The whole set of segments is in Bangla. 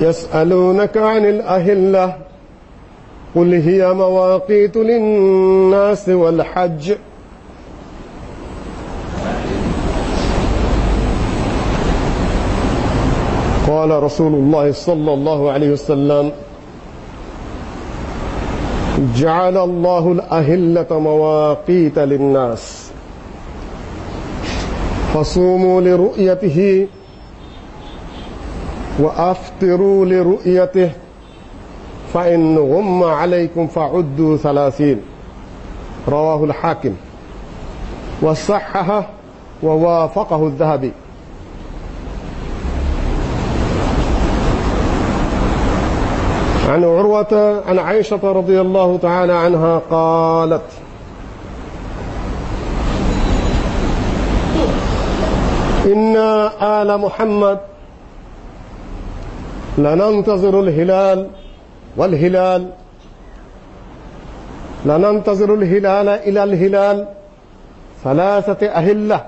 يسألونك عن الأهلة قل هي مواقيت للناس والحج. قال رسول الله صلى الله عليه وسلم جعل الله الأهلة مواقيت للناس. فصوموا لرؤيته وأفطروا لرؤيته فإن غم عليكم فعدوا ثلاثين. رواه الحاكم. وصححه ووافقه الذهبي. عن عروة عن عائشة رضي الله تعالى عنها قالت إن آل محمد لننتظر الهلال والهلال. لننتظر الهلال إلى الهلال. ثلاثة أهلة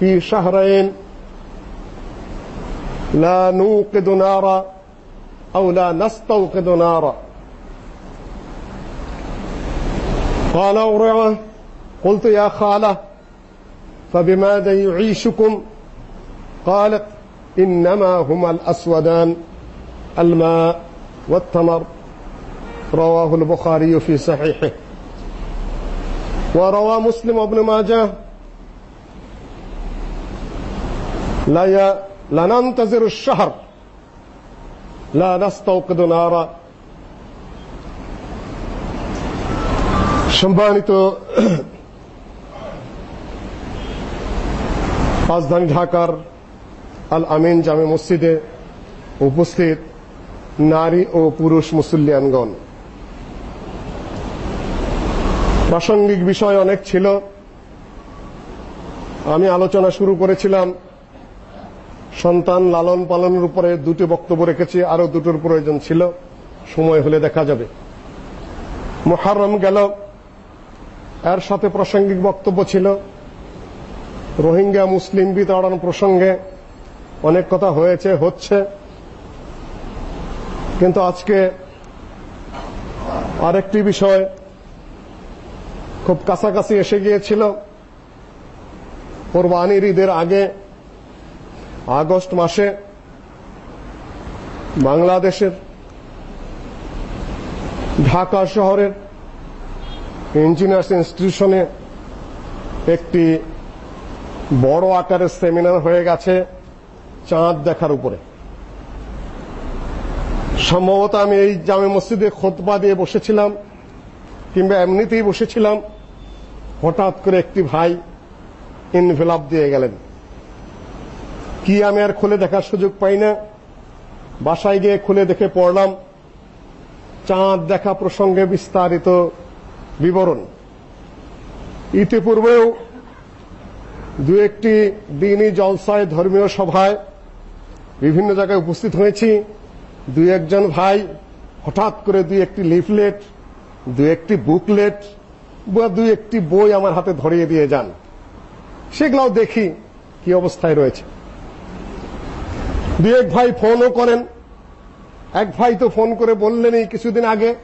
في شهرين. لا نوقد نارا أو لا نستوقد نارا. قال أورعة قلت يا خالة فبماذا يعيشكم؟ قالت إنما هما الأسودان الماء والتمر رواه البخاري في صحيحه وروى مسلم وابن ماجه لا لننتظر الشهر لا نستوقد نارا সম্মানিত রাজধানী ঢাকার আল আমিন জামে মসজিদে উপস্থিত নারী ও পুরুষ মুসল্লিয়ানগণ। প্রাসঙ্গিক বিষয় অনেক ছিল। আমি আলোচনা শুরু করেছিলাম। সন্তান লালন পালনের উপরে দুটি বক্তব্য রেখেছি। আরও দুটোর প্রয়োজন ছিল। সময় হলে দেখা যাবে। মোহারম গেল। এর সাথে প্রাসঙ্গিক বক্তব্য ছিল। রোহিঙ্গা মুসলিম বিতাড়ন প্রসঙ্গে অনেক কথা হয়েছে, হচ্ছে। কিন্তু আজকে আরেকটি বিষয় খুব কাছাকাছি এসে গিয়েছিল। কোরবানির ঈদের আগে, আগস্ট মাসে বাংলাদেশের ঢাকা শহরের ইঞ্জিনিয়ার্স ইনস্টিটিউশনে একটি বড় আকারের সেমিনার হয়ে গেছে। চাঁদ দেখার উপরে। সম্ভবত আমি এই জামে মসজিদে খোতবা দিয়ে বসেছিলাম, কিংবা এমনিতেই বসেছিলাম, হঠাৎ করে একটি ভাই ইনভেলাপ দিয়ে গেলেন। কি আমি আর খুলে দেখার সুযোগ পাই না। বাসায় গিয়ে খুলে দেখে পড়লাম, চাঁদ দেখা প্রসঙ্গে বিস্তারিত বিবরণ। ইতিপূর্বেও দু একটি দিনই জলসায় ধর্মীয় সভায় বিভিন্ন জায়গায় উপস্থিত হয়েছি। দুই একজন ভাই হঠাৎ করে দুই একটি লিফলেট, দুই একটি বুকলেট বা দুই একটি বই আমার হাতে ধরিয়ে দিয়ে যান। সেগুলাও দেখি কি অবস্থায় রয়েছে। দুই এক ভাই ফোনও করেন। এক ভাই তো ফোন করে বললেনই কিছুদিন আগে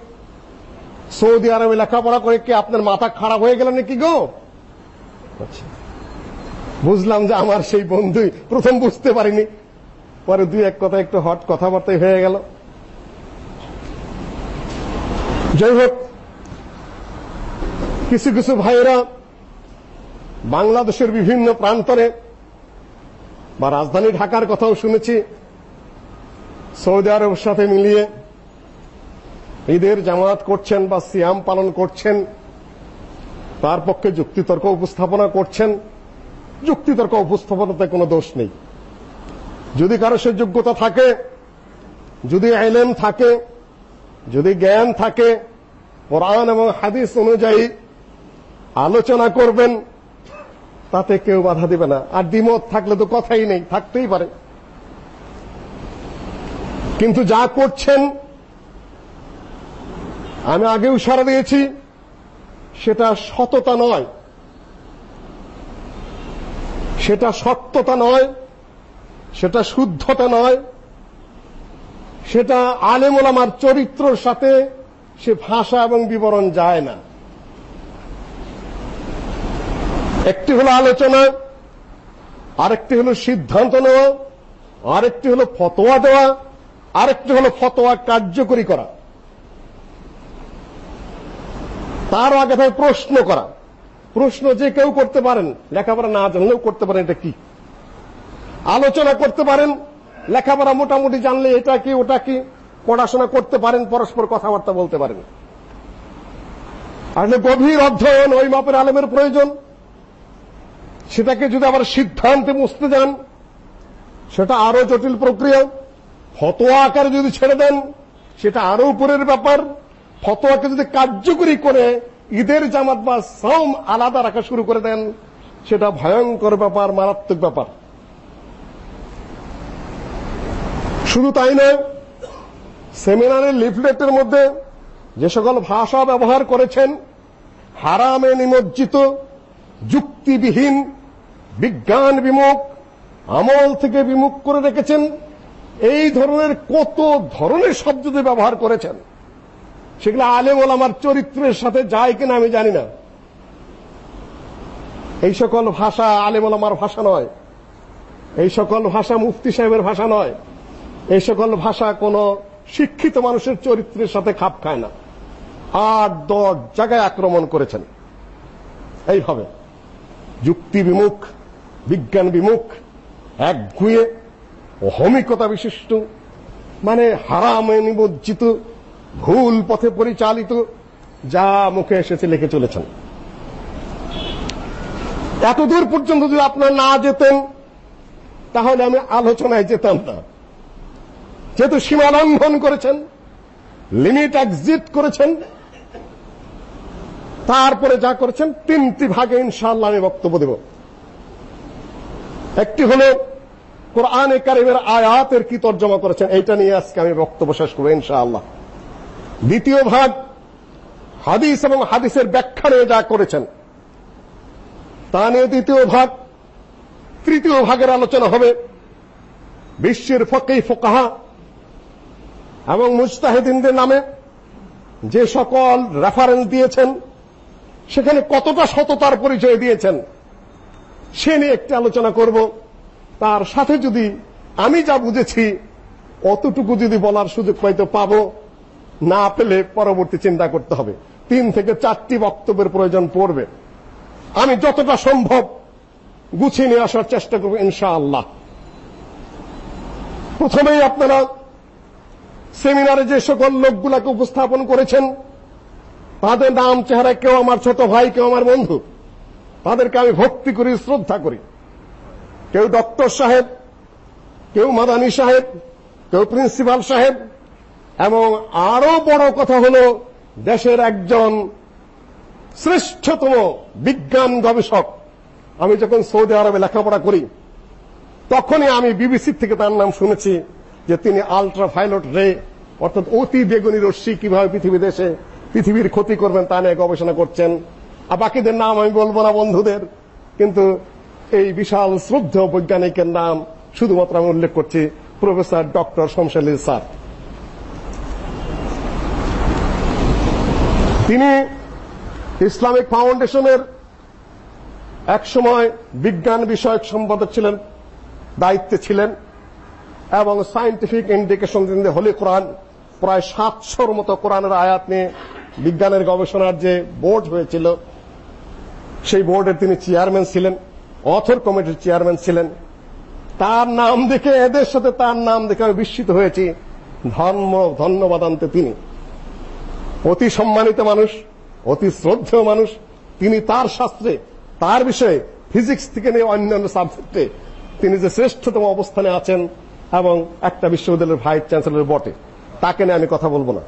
সৌদি আরবে লেখাপড়া করে কি আপনার মাথা খারাপ হয়ে গেল নাকি গো? আচ্ছা। বুঝলাম যে আমার সেই বন্ধুই, প্রথম বুঝতে পারিনি। পরে দুই এক কথা একটু হট কথাবার্তাই হয়ে গেল। যাই হোক কিছু কিছু ভাইয়েরা বাংলাদেশের বিভিন্ন প্রান্তরে বা রাজধানী ঢাকার কথাও শুনেছি, সৌদি আরবের সাথে মিলিয়ে ঈদের জামাত করছেন বা সিয়াম পালন করছেন, তার পক্ষে যুক্তিতর্ক উপস্থাপনা করছেন। যুক্তিতর্ক উপস্থাপনাতে কোনো দোষ নেই। যদি কারও সে যোগ্যতা থাকে, যদি আইলেম থাকে, যদি জ্ঞান থাকে, কোরআন এবং হাদিস অনুযায়ী আলোচনা করবেন, তাতে কেউ বাধা দিবে না। আর দ্বিমত থাকলে তো কথাই নেই, থাকতেই পারে। কিন্তু যা করছেন, আমি আগেও সারা দিয়েছি, সেটা সততা নয়। সেটা সত্যতা নয়। সেটা শুদ্ধতা নয়। সেটা আলেমোলামার চরিত্রর সাথে সে ভাষা এবং বিবরণ যায় না। একটি হলো আলোচনা, আরেকটি হলো সিদ্ধান্ত নেওয়া, আরেকটি হলো ফতোয়া দেওয়া, আরেকটি হলো ফতোয়া কার্যকরী করা। তার আগে প্রশ্ন করা। প্রশ্ন যে কেউ করতে পারেন, লেখাপড়া না জানলেও করতে পারেন, এটা কি? আলোচনা করতে পারেন, লেখাপড়া মোটামুটি জানলে এটা কি, ওটা কি, পড়াশোনা করতে পারেন, পরস্পর কথাবার্তা বলতে পারেন। আসলে গভীর অধ্যয়ন ওই মাপের আলেমের প্রয়োজন। সেটাকে যদি আবার সিদ্ধান্তে মুছতে যান, সেটা আরও জটিল প্রক্রিয়া। ফতোয়া আকারে যদি ছেড়ে দেন, সেটা আরও উপরের ব্যাপার। ফতোয়াকে যদি কার্যকরী করে ঈদের জামাত বা সম আলাদা রাখা শুরু করে দেন, সেটা ভয়ঙ্কর ব্যাপার, মারাত্মক ব্যাপার। শুধু তাই নয়, সেমিনারের লিফলেটের মধ্যে যে সকল ভাষা ব্যবহার করেছেন, হারামে নিমজ্জিত, যুক্তিবিহীন, বিজ্ঞান বিমুখ, আমল থেকে বিমুখ করে রেখেছেন, এই ধরনের কত ধরনের শব্দ ব্যবহার করেছেন, সেগুলো আলেম ওলামার চরিত্রের সাথে যায় কিনা আমি জানি না। এই সকল ভাষা আলেম ওলামার ভাষা নয়, এই সকল ভাষা মুফতি সাহেবের ভাষা নয় এই সকল ভাষা কোন শিক্ষিত মানুষের চরিত্রের সাথে খাপ খায় না। আট দশ জায়গায় আক্রমণ করেছেন। এইভাবে। যুক্তি বিমুখ, বিজ্ঞান বিমুখ একগুয়ে অহমিকতা বিশিষ্ট মানে হারামে নিমজ্জিত, ভুল পথে পরিচালিত, যা মুখে এসেছে লিখে চলেছেন। এতদূর পর্যন্ত যদি আপনারা না যেতেন, তাহলে আমি আলোচনায় যেতাম না। যেহেতু সীমা লঙ্ঘন করেছেন, লিমিট এক্সিট করেছেন, তারপরে যা করেছেন, তিনটি ভাগে ইনশাআল্লাহ আমি বক্তব্য দেব। একটি হলো, কোরআনে কারিমের আয়াতের কি তর্জমা করেছেন এটা নিয়ে আজকে আমি বক্তব্য শেষ করব ইনশাআল্লাহ। দ্বিতীয় ভাগ, হাদিস এবং হাদিসের ব্যাখ্যা নিয়ে যা করেছেন, তা নিয়ে দ্বিতীয় ভাগ, তৃতীয় ভাগের আলোচনা হবে, বিশ্বের ফকেই ফোকাহা এবং মুজতাহিদিনদের নামে যে সকল রেফারেন্স দিয়েছেন, সেখানে কতটা সততার পরিচয় দিয়েছেন, সে নিয়ে একটি আলোচনা করব। তার সাথে যদি আমি যা বুঝেছি, অতটুকু যদি বলার সুযোগ পাইতে পাব, না পেলে পরবর্তী চিন্তা করতে হবে। তিন থেকে চারটি বক্তব্যের প্রয়োজন পড়বে। আমি যতটা সম্ভব গুছিয়ে নিয়ে আসার চেষ্টা করব ইনশাআল্লাহ। প্রথমেই আপনারা সেমিনারে যে সকল লোকগুলাকে উপস্থাপন করেছেন, তাদের নাম চেহারা কেউ আমার ছোট ভাই, কেউ আমার বন্ধু, তাদেরকে আমি ভক্তি করি, শ্রদ্ধা করি। কেউ ডক্টর সাহেব, কেউ মাদানী সাহেব, কেউ প্রিন্সিপাল সাহেব, এবং আরও বড় কথা হলো, দেশের একজন শ্রেষ্ঠতম বিজ্ঞান গবেষক। আমি যখন সৌদি আরবে লেখাপড়া করি, তখনই আমি বিবিসি থেকে তার নাম শুনেছি। যে তিনি আলট্রা ভায়োলেট রে অর্থাৎ অতি বেগুনি রশ্মি কীভাবে পৃথিবী দেশে পৃথিবীর ক্ষতি করবেন তা নিয়ে গবেষণা করছেন। আর বাকিদের নাম আমি বলব না বন্ধুদের, কিন্তু এই বিশাল শ্রদ্ধ বৈজ্ঞানিকের নাম শুধুমাত্র আমি উল্লেখ করছি, প্রফেসর ডক্টর শমশেল স্যার। তিনি ইসলামিক ফাউন্ডেশনের একসময় বিজ্ঞান বিষয়ক সম্পাদক ছিলেন, দায়িত্বে ছিলেন। এবং সায়েন্টিফিক ইন্ডিকেশন দিন হলি কোরআন প্রায় সাতশোর মতো কোরআনের আয়াত নিয়ে বিজ্ঞানের গবেষণার যে বোর্ড হয়েছিল, সেই বোর্ডের তিনি চেয়ারম্যান ছিলেন অথর কমিটির চেয়ারম্যান ছিলেন। তার নাম দেখে, এদের সাথে তার নাম দেখে আমি বিস্মিত হয়েছি। ধর্ম, ধন্যবাদ আনতে তিনি। অতি সম্মানিত মানুষ, অতি শ্রদ্ধেয় মানুষ, তিনি তার শাস্ত্রে, তার বিষয়ে ফিজিক্স থেকে নিয়ে অন্যান্য সাবজেক্টে তিনি যে শ্রেষ্ঠতম অবস্থানে আছেন এবং একটা বিশ্ববিদ্যালয়ের ভাইস চ্যান্সেলর বটে। তাকে নিয়ে আমি কথা বলব না।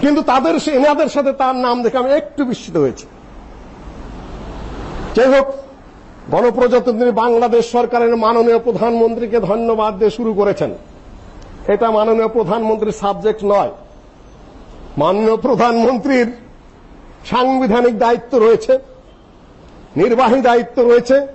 কিন্তু তাদের এনাদের সাথে তার নাম দেখে আমি একটু বিস্মিত হয়েছি। যাই হোক, গণপ্রজাতন্ত্রী বাংলাদেশ সরকারের মাননীয় প্রধানমন্ত্রীকে ধন্যবাদ দিয়ে শুরু করেছেন, এটা মাননীয় প্রধানমন্ত্রীর সাবজেক্ট নয়। মাননীয় প্রধানমন্ত্রীর সাংবিধানিক দায়িত্ব রয়েছে, নির্বাহী দায়িত্ব রয়েছে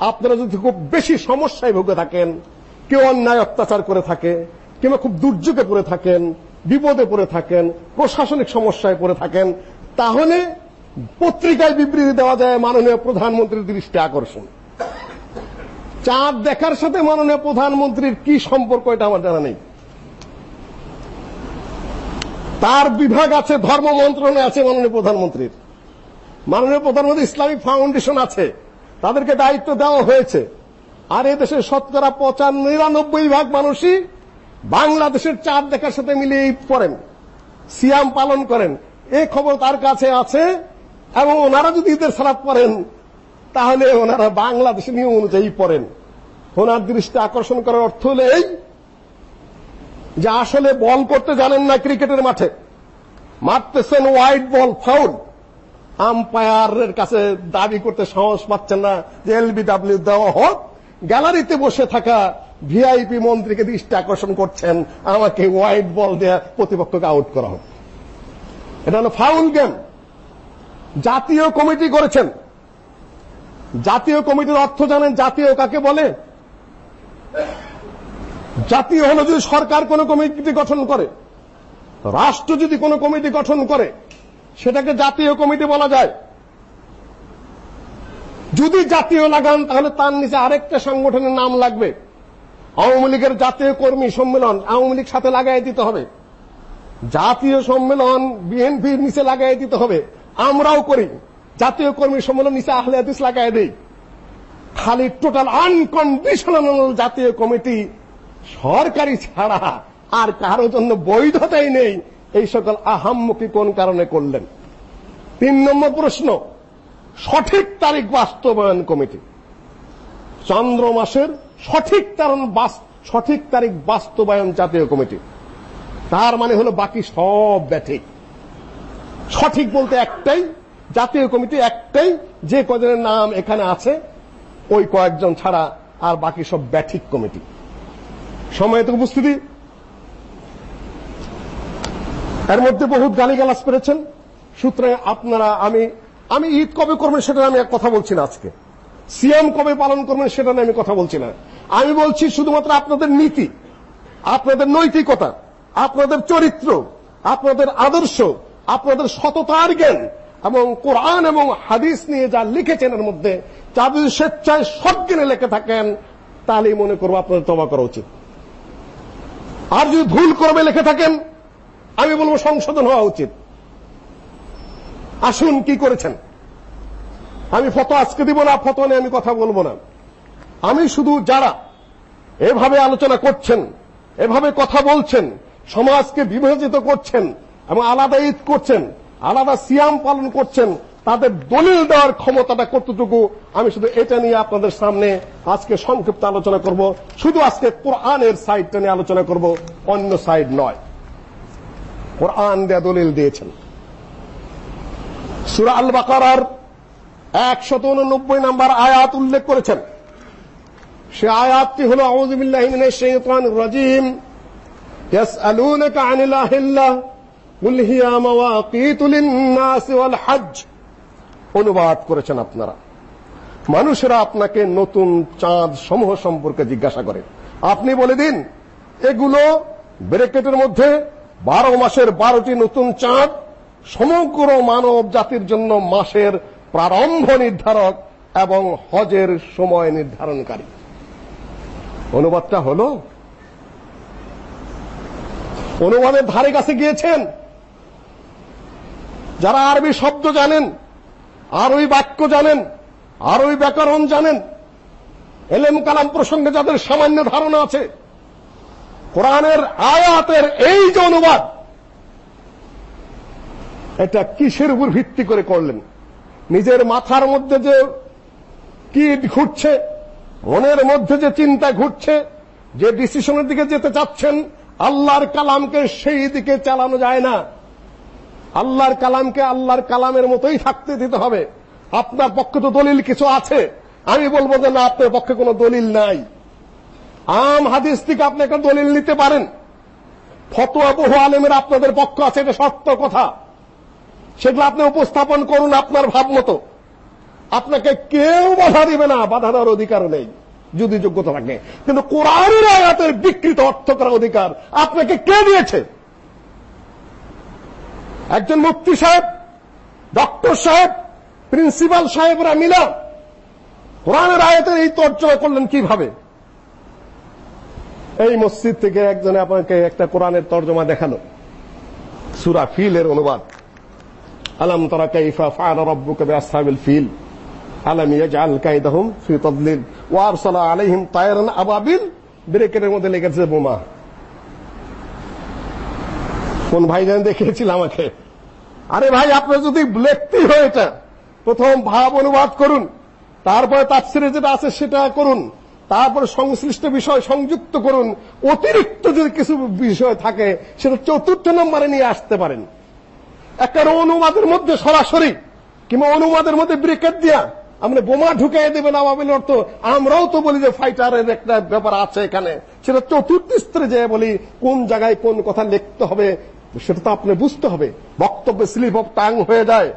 আপনারা যদি খুব বেশি সমস্যায় ভুগে থাকেন, কেউ অন্যায় অত্যাচার করে থাকে, কিংবা খুব দুর্যোগে পড়ে থাকেন, বিপদে পড়ে থাকেন, প্রশাসনিক সমস্যায় পড়ে থাকেন, তাহলে পত্রিকায় বিবৃতি দেওয়া যায়, মাননীয় প্রধানমন্ত্রীর দৃষ্টি আকর্ষণ। চাঁদ দেখার সাথে মাননীয় প্রধানমন্ত্রীর কি সম্পর্ক এটা আমার জানা নেই। তার বিভাগ আছে, ধর্ম মন্ত্রণালয় আছে মাননীয় প্রধানমন্ত্রীর। মাননীয় প্রধানমন্ত্রী ইসলামিক ফাউন্ডেশন আছে। তাদেরকে দায়িত্ব দেওয়া হয়েছে। আর দেশের শতকরা পঁচান নিরানব্বই ভাগ মানুষই বাংলাদেশের চাঁদ দেখার সাথে মিলিয়ে ঈদ সিয়াম পালন করেন। এই খবর তার কাছে আছে এবং ওনারা যদি ঈদের সালাত পড়েন, তাহলে ওনারা বাংলাদেশের নিয়ম অনুযায়ী পড়েন। ওনার দৃষ্টি আকর্ষণ করার অর্থ হলো এই যে আসলে বল করতে জানেন না ক্রিকেটের মাঠে। মারতেছেন ওয়াইড বল ফাউল আম্পায়ারের কাছে দাবি করতে সাহস পাচ্ছেন না যে এলবিডব্লিউ দেওয়া হোক। গ্যালারিতে বসে থাকা ভিআইপি মন্ত্রীকে দৃষ্টি আকর্ষণ করছেন। আমাকে হোয়াইট বল দেয়া প্রতিপক্ষকে আউট করা হোক। এটা হলো ফাউল গেম জাতীয় কমিটি করেছেন জাতীয় কমিটির অর্থ জানেন জাতীয় কাকে বলে? জাতীয় হলো যদি সরকার কোন কমিটি গঠন করে, রাষ্ট্র যদি কোন কমিটি গঠন করে সেটাকে জাতীয় কমিটি বলা যায়। যদি জাতীয় লাগান, তাহলে তার নিচে আরেকটা সংগঠনের নাম লাগবে। আওয়ামী লীগের জাতীয় কর্মী সম্মেলন আওয়ামী লীগ সাথে লাগাই দিতে হবে। জাতীয় সম্মেলন বিএনপির নিচে লাগাই দিতে হবে। আমরাও করি। জাতীয় কর্মী সম্মেলন নিচে আহলে হাদিস লাগাই দেই। খালি টোটাল আনকন্ডিশনাল জাতীয় কমিটি সরকারি ছাড়া আর কারোর জন্য বৈধতাই নেই। এই সকল আহাম্মুখী কোন কারণে করলেন? তিন নম্বর প্রশ্ন, সঠিক তারিখ বাস্তবায়ন কমিটি। চন্দ্র মাসের সঠিক কারণ সঠিক তারিখ বাস্তবায়ন জাতীয় কমিটি। তার মানে হলো বাকি সব ব্যাঠিক। সঠিক বলতে একটাই, জাতীয় কমিটি একটাই, যে কজনের নাম এখানে আছে, ওই কয়েকজন ছাড়া আর বাকি সব ব্যাঠিক কমিটি। সময়ত উপস্থিতি। এর মধ্যে বহুত গালিগালাজ করেছেন। সূত্রে আপনারা, আমি আমি ঈদ কবে করবেন সেটা আমি এক কথা বলছি না আজকে। সিয়াম কবে পালন করবেন সেটা নিয়ে আমি কথা বলছি না। আমি বলছি শুধুমাত্র আপনাদের নীতি, আপনাদের নৈতিকতা, আপনাদের চরিত্র, আপনাদের আদর্শ, আপনাদের সততার জ্ঞান এবং কোরআন এবং হাদিস নিয়ে যা লিখেছেন এর মধ্যে তা যদি স্বেচ্ছায় সজ্ঞানে লেখে থাকেন, তাহলেই মনে করব আপনাদের তবা করা উচিত। আর যদি ভুল করবে লিখে থাকেন আমি বলব সংশোধন হওয়া উচিত। আসুন কি করেছেন? আমি ফটো আজকে দিব না ফটো নিয়ে আমি কথা বলব না। আমি শুধু যারা এভাবে আলোচনা করছেন, এভাবে কথা বলছেন, সমাজকে বিভাজিত করছেন এবং আলাদা ঈদ করছেন, আলাদা সিয়াম পালন করছেন, তাদের দলিল দেওয়ার ক্ষমতাটা কতটুকু, আমি শুধু এটা নিয়ে আপনাদের সামনে আজকে সংক্ষিপ্ত আলোচনা করব। শুধু আজকে কোরআনের সাইডটা নিয়ে আলোচনা করব, অন্য সাইড নয়। কোরআন দেয়া দলিল দিয়েছেন। সুরা আল বাকারার একশত উননব্বই নম্বর আয়াত উল্লেখ করেছেন। সে আয়াতটি হল শাইতানির রাজিম। হিয়া মাওয়াকিতু লিন-নাসি ওয়াল হজ অনুবাদ করেছেন আপনারা। মানুষেরা আপনাকে নতুন চাঁদ সমূহ সম্পর্কে জিজ্ঞাসা করে। আপনি বলে দিন, এগুলো ব্রেকেটের মধ্যে বারো মাসের বারোটি নতুন চাঁদ সমগ্র মানব জাতির জন্য মাসের প্রারম্ভ নির্ধারক এবং হজের সময় নির্ধারণকারী। অনুবাদটা হলো, অনুবাদের ধারে কাছে গিয়েছেন। যারা আরবি শব্দ জানেন, আরবি বাক্য জানেন, আরবি ব্যাকরণ জানেন, এলেম কালাম প্রসঙ্গে যাদের সামান্য ধারণা আছে কোরআনের আয়াতের এই যে অনুবাদ, এটা কিসের উপর ভিত্তি করে করলেন? নিজের মাথার মধ্যে যে কি ঘুরছে, মনের মধ্যে যে চিন্তা ঘুরছে, যে ডিসিশনের দিকে যেতে চাচ্ছেন, আল্লাহর কালামকে সেই দিকে চালানো যায় না। আল্লাহর কালামকে আল্লাহর কালামের মতোই থাকতে দিতে হবে। আপনার পক্ষে তো দলিল কিছু আছে। আমি বলব যে না, আপনার পক্ষে কোনো দলিল নাই। আম হাদিস থেকে আপনি একটা দলিল নিতে পারেন। ফতোয়া বহু আলেমের আপনাদের পক্ষ আছে, এটা সত্য কথা। সেগুলো আপনি উপস্থাপন করুন আপনার ভাব মতো। আপনাকে কেউ বাধা দিবে না, বাধা দেওয়ার অধিকার নেই, যদি যোগ্যতা থাকে। কিন্তু কোরআনের আয়াতের বিকৃত অর্থ করার অধিকার আপনাকে কে দিয়েছে? একজন মুফতি সাহেব, ডক্টর সাহেব, প্রিন্সিপাল সাহেবরা মিলা কোরআনের আয়াতের এই তর্জমা করলেন কীভাবে? এই মসজিদ থেকে একজনে আপনাকে একটা কোরআনের তর্জমা দেখাল। সূরা ফিলের অনুবাদ। আলম তারা কাইফা ফাআলা রাব্বুকা বিআসহাবিল ফিল। আলম ইয়াজআল কাইদাহুম ফি তাদলিল। ওয়া আরসালা আলাইহিম তায়রান আবাবিল। ব্রেকেটের মধ্যে লেগেছে বোমা। কোন ভাইজান দেখিয়েছিল আমাকে? আরে ভাই, আপনি যদি লিখতেই হয় এটা প্রথম ভাব অনুবাদ করুন। তারপরে তাফসিরে যেটা আছে সেটা করুন। তারপরে সংশ্লিষ্ট বিষয় সংযুক্ত করুন। অতিরিক্ত যদি কিছু বিষয় থাকে, সেটা চতুর্থ নম্বরে নিয়ে আসতে পারেন। একটা অনুবাদের মধ্যে সরাসরি, কিংবা অনুবাদের মধ্যে ব্রেকেট দিয়া আমরা বোমা ঢুকাই দেবেন আওয়ামী অর্থ। আমরাও তো বলি যে ফাইটারের একটা ব্যাপার আছে এখানে। সেটা চতুর্থ স্তরে যে বলি, কোন জায়গায় কোন কথা লিখতে হবে, সেটা তো আপনি বুঝতে হবে। বক্তব্য স্লিপ অফ টাং হয়ে যায়।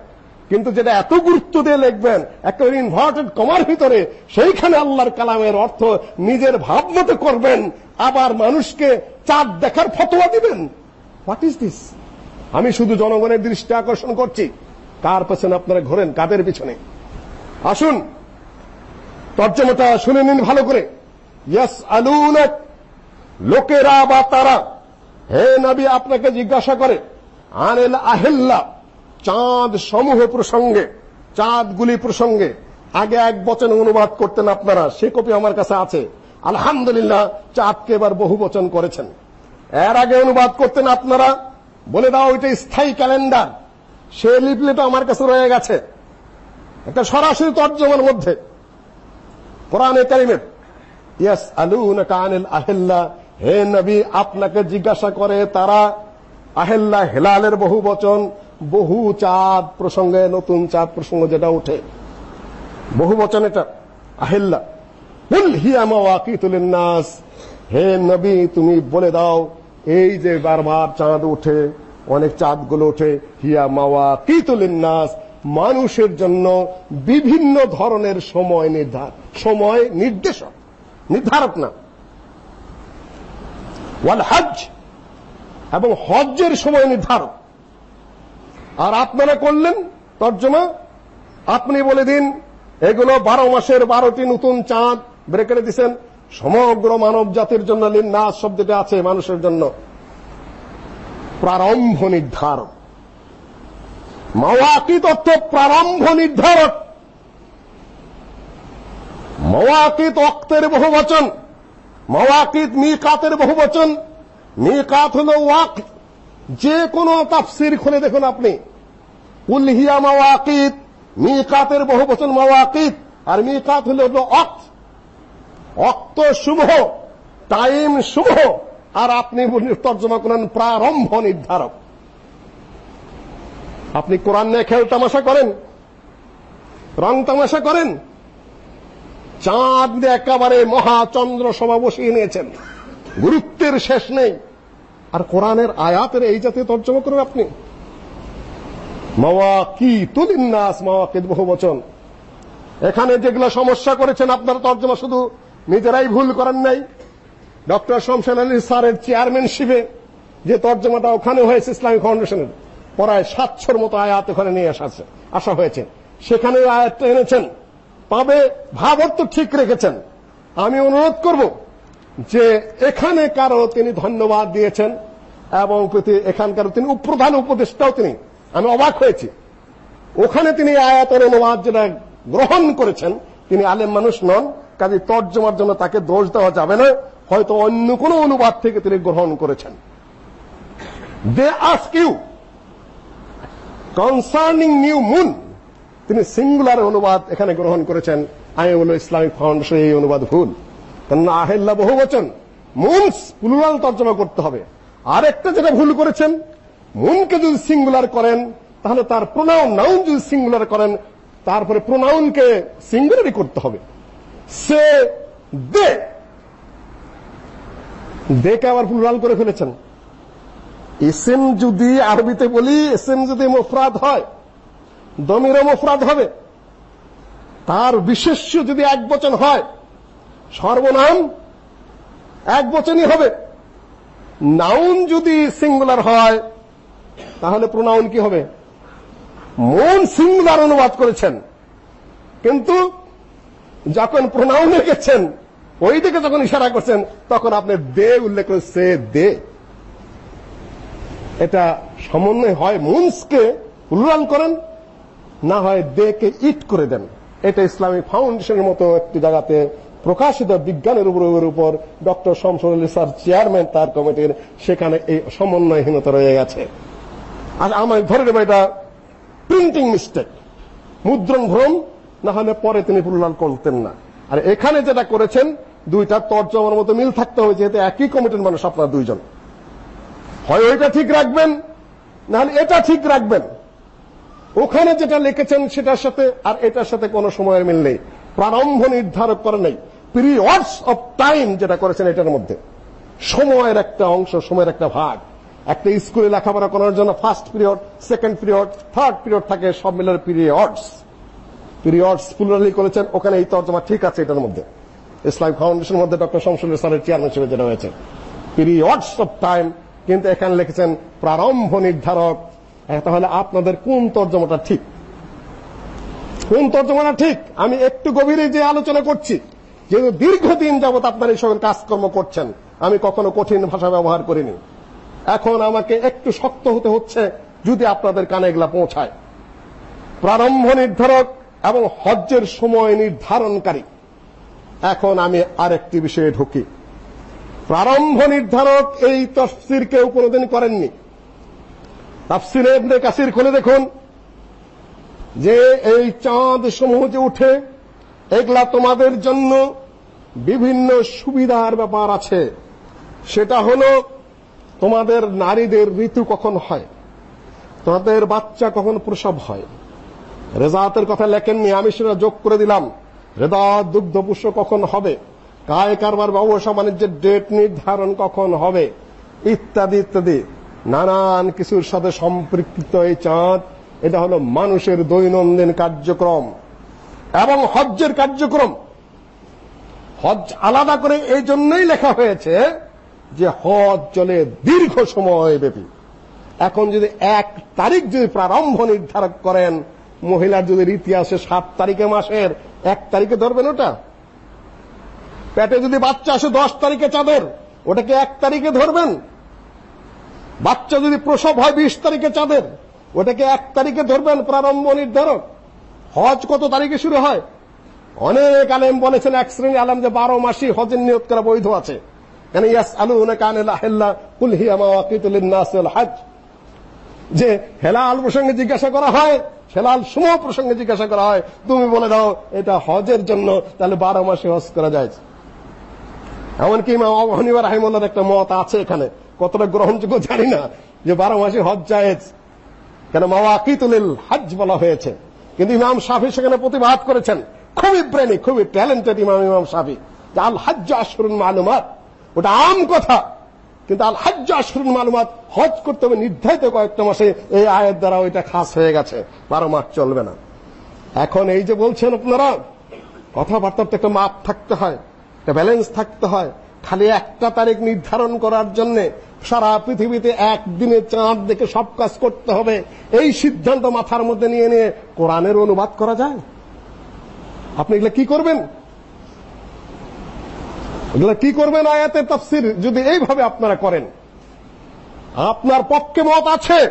কিন্তু যেটা এত গুরুত্ব দিয়ে লিখবেন একেবারে ইনভার্টেড কমার ভিতরে, সেইখানে আল্লাহর কালামের অর্থ নিজের ভাব মতো করবেন, আবার মানুষকে চাঁদ দেখার ফতোয়া দিবেন। হোয়াট ইজ দিস আমি শুধু জনগণের দৃষ্টি আকর্ষণ করছি। কার পেছনে আপনারা ঘোরেন, কাদের পিছনে? আসুন, তর্জমাটা শুনে নিন ভালো করে। ইয়াস আলুনাক, লোকেরা বা তারা, হে নবী, আপনাকে জিজ্ঞাসা করে, আনেল আহেল্লা চাঁদ সমূহ প্রসঙ্গে চাঁদগুলি প্রসঙ্গে আগে এক বচন অনুবাদ করতেন আপনারা, সে কপি আমার কাছে আছে। আলহামদুলিল্লাহ, চাঁদকে এবার বহু বচন করেছেন। এর আগে অনুবাদ করতেন আপনারা, বলে দাও ওইটা স্থায়ী ক্যালেন্ডার। সে লিপলেট আমার কাছে রয়ে গেছে। একটা সরাসরি তর্জমার মধ্যে। কোরআনে কারিমের ইয়াস আলুনাকা আনিল আহিল্লা, হে নবী, আপনাকে জিজ্ঞাসা করে তারা আহেল্লা হেলালের বহু বচন, বহু চাঁদ প্রসঙ্গে, নতুন চাঁদ প্রসঙ্গ যেটা ওঠে বহু বচন এটা, আহেল্লা। নাস হে নবী, তুমি বলে দাও, এই যে বারবার চাঁদ ওঠে অনেক চাঁদগুলো ওঠে হিয়া মাওয়াকিতুল নাস মানুষের জন্য বিভিন্ন ধরনের সময় নির্ধার সময় নির্দেশক, নির্ধারক না। ওয়াল হজ এবং হজ্জের সময় নির্ধারক আর আপনারা করলেন, তর্জমা, আপনি বলে দিন, এগুলো বারো মাসের বারোটি নতুন চাঁদ ব্রেকেটে দিচ্ছেন সমগ্র মানব জাতির জন্য লিন্নাস শব্দটা আছে মানুষের জন্য। প্রারম্ভ নির্ধারক মাওয়াকি তত্ত্ব প্রারম্ভ নির্ধারক মাওয়াকিত অক্তের বহু বচন মাওয়াকিত মিকাতের বহু বচন মিকাত হলো ওয়াক, যে কোনো তাফসির খুলে দেখুন আপনি। উলহিয়া মাওয়াকিত, মিকাতের বহু বচন মাওয়াকিত, আর মিকাত হলো অক্ত অক্ত শুভ, টাইম শুভ, আর আপনি তর্জমা করেন প্রারম্ভ নির্ধারক। আপনি কোরআন নিয়ে খেল তামাশা করেন, রং তামাশা করেন, চাঁদ একেবারে মহাচন্দ্র সভা বসিয়ে নিয়েছেন। গুরুত্বের শেষ নেই। আর কোরআনের আয়াতের এই জাতীয় তর্জমা করেন আপনি? মাওয়াকিতুল মাওয়াকিত বহু বচন। এখানে যেগুলো সমস্যা করেছেন, আপনারা তর্জমা শুধু নিজেরাই ভুল করেন নাই। ডক্টর শমশের আলী স্যারের চেয়ারম্যানশিপে যে তর্জমাটা ওখানে হয়েছে ইসলামিক ফাউন্ডেশনের, প্রায় সাতশোর মতো আয়াত ওখানে নিয়ে আসা আসা হয়েছে। সেখানে আয়াতটা এনেছেন। তবে ভাব অর্থ ঠিক রেখেছেন। আমি অনুরোধ করব যে এখানে কারও তিনি ধন্যবাদ দিয়েছেন, এবং এখানকার তিনি প্রধান উপদেষ্টাও তিনি। আমি অবাক হয়েছি। ওখানে তিনি আয়াতের অনুবাদ যেটা গ্রহণ করেছেন, তিনি আলেম মানুষ নন, কাজে তর্জমার জন্য তাকে দোষ দেওয়া যাবে না, হয়তো অন্য কোনো অনুবাদ থেকে তিনি গ্রহণ করেছেন। They ask you, concerning new moon, তিনি সিঙ্গুলার অনুবাদ এখানে গ্রহণ করেছেন আমি বলব ইসলামিক ফাউন্ডেশন, এই অনুবাদ ভুল। কেননা আহেল্লা বহু বচন। মুনস প্লুরাল তর্জমা করতে হবে। আরেকটা যেটা ভুল করেছেন, মুনকে যদি সিঙ্গুলার করেন, তাহলে তার প্রোনাউন নাউন যদি সিঙ্গুলার করেন, তারপরে প্রোনাউনকে সিঙ্গুলারই করতে হবে। সে, দে। দেকে আবার প্লুরাল করে ফেলেছেন। ইসেম যদি আরবিতে বলি ইসেম যদি মুফরাদ হয়, দমিরও মুফরাদ হবে। তার বিশেষ্য যদি এক বচন হয় সর্বনাম এক বচনই হবে। নাউন যদি সিঙ্গুলার হয়, তাহলে প্রোনাউন কি হবে? মন সিঙ্গুলার অনুবাদ করেছেন। কিন্তু যখন প্রোনাউনে গেছেন ওই দিকে যখন ইশারা করছেন, তখন আপনি দে উল্লেখ করে সে দে। এটা সমন্বয় হয় মুন্সকে উল্লান করেন, না হয় দেকে ইট করে দেন। এটা ইসলামিক ফাউন্ডেশনের মতো একটি জায়গাতে প্রকাশিত বিজ্ঞানের উপর উপর ডক্টর শমসুল স্যার চেয়ারম্যান তার কমিটির সেখানে এই সমন্বয়হীনতা রয়ে গেছে। আর আমার ধরে নেব এটা প্রিন্টিং মিস্টেক মুদ্রণ ভ্রম, না হলে পরে তিনি প্লুরাল করতেন না। আর এখানে যেটা করেছেন, দুইটা তর্জমার মতো মিল থাকতে হবে, যেহেতু একই কমিটির মানুষ আপনারা দুইজন। হয় ওইটা ঠিক রাখবেন নাহলে এটা ঠিক রাখবেন। ওখানে যেটা লিখেছেন, সেটার সাথে আর এটার সাথে কোনো সময়ের মিল নেই। প্রারম্ভ নির্ধারক করে নেই। পিরিয়ডস অফ টাইম যেটা করেছেন এটার মধ্যে। সময়ের একটা অংশ, সময়ের একটা ভাগ। একটা স্কুলে লেখাপড়া করার জন্য first period second period third period থাকে, সব মিলের পিরিয়ডস পিরিয়ডস প্লুরালি করেছেন, ওখানে এই তর্জমা ঠিক আছে এটার মধ্যে। ইসলামিক ফাউন্ডেশনের মধ্যে ডক্টর শমসুল ইসলামের চেয়ারম্যান হিসেবে যেটা হয়েছে। পিরিয়ডস অফ টাইম কিন্তু এখানে লিখেছেন প্রারম্ভ নির্ধারক। তাহলে আপনাদের কোন তর্জমাটা ঠিক? কোন তর্জমাটা ঠিক? আমি একটু গভীরে যে আলোচনা করছি। যেহেতু দীর্ঘদিন যাবত আপনারা এইসব কাজকর্ম করছেন, আমি কখনো কঠিন ভাষা ব্যবহার করিনি। এখন আমাকে একটু শক্ত হতে হচ্ছে যদি আপনাদের কানে এগুলা পৌঁছায়। প্রারম্ভ নির্ধারক এবং হজ্জের সময় নির্ধারণকারী। এখন আমি আরেকটি বিষয়ে ঢুকি। প্রারম্ভ নির্ধারক এই তফসির কেউ কোনোদিন করেননি। তাফসিরে ইবনে কাসির খুলে দেখুন। যে এই চাঁদ সমূহ যে উঠে এগুলা তোমাদের জন্য বিভিন্ন সুবিধার ব্যাপার আছে। সেটা হলো, তোমাদের নারীদের ঋতু কখন হয়? তোমাদের বাচ্চা কখন প্রসব হয়? রেজাতের কথা লেখেননি, আমি সেটা যোগ করে দিলাম। রেদাত দুগ্ধপুষ্য কখন হবে? কায় কারবার, ব্যবসা, বাণিজ্যের ডেট নির্ধারণ কখন হবে? ইত্যাদি ইত্যাদি। নানান কিছুর সাথে সম্পৃক্ত এই চাঁদ, এটা হলো মানুষের দৈনন্দিন কার্যক্রম। এবং হজ্জের কার্যক্রম। হজ আলাদা করে এই জন্যই লেখা হয়েছে যে হজ চলে দীর্ঘ সময় ব্যাপী। এখন যদি এক তারিখ যদি প্রারম্ভ নির্ধারণ করেন, মহিলার যদি রীতি আসে সাত তারিখে মাসের, এক তারিখে ধরবেন ওটা? পেটে যদি বাচ্চা আসে দশ তারিখে চাঁদের, ওটাকে এক তারিখে ধরবেন? বাচ্চা যদি প্রসব হয় বিশ তারিখে চাঁদের, ওটাকে এক তারিখে ধরবেন প্রারম্ভ নির্ধারক? হজ কত তারিখে শুরু হয়? অনেক আলেম বলেছেন এক শ্রেণি আলেম যে বারো মাসই হজের নিয়ত করা বৈধ আছে। কেন ইয়াস আলু কুল হিয়া মাওয়াকিতুল যে হেলাল প্রসঙ্গে জিজ্ঞাসা করা হয়, হেলাল সময় প্রসঙ্গে জিজ্ঞাসা করা হয়, তুমি বলে দাও, এটা হজের জন্য তাহলে বারো মাসে হজ করা যায়। এমনকি ইমাম আবু একটা মত আছে এখানে। কতটা গ্রহণযোগ্য জানি না, যে বারো মাসে হজ জায়েজ। কেন মাওয়াকিতুল হজ বলা হয়েছে। কিন্তু ইমাম শাফি সেখানে প্রতিবাদ করেছেন। খুবই ব্রেনি খুবই ট্যালেন্টেড ইমাম ইমাম শাফি। আল হজ্জ আশরুল মালুমাত, ওটা আম কথা। কিন্তু আল হজ্জ আশরুল মালুমাত হজ করতে হবে নির্ধারিত কয়েকটা মাসে, এই আয়ের দ্বারা ওইটা খাস হয়ে গেছে। বারো মাস চলবে না। এখন এই যে বলছেন আপনারা, কথাবার্তার তো একটা মাপ থাকতে হয়, একটা ব্যালেন্স থাকতে হয়। খালি একটা তারিখ নির্ধারণ করার জন্য সারা পৃথিবীতে একদিনে চাঁদ দেখে সব কাজ করতে হবে। এই সিদ্ধান্ত মাথার মধ্যে নিয়ে নিয়ে কোরআনের অনুবাদ করা যায়? আপনি এগুলো কি করবেন? এগুলা কি করবেন আয়াতের তাফসির? যদি এইভাবে আপনারা করেন। আপনার পক্ষে মত আছে,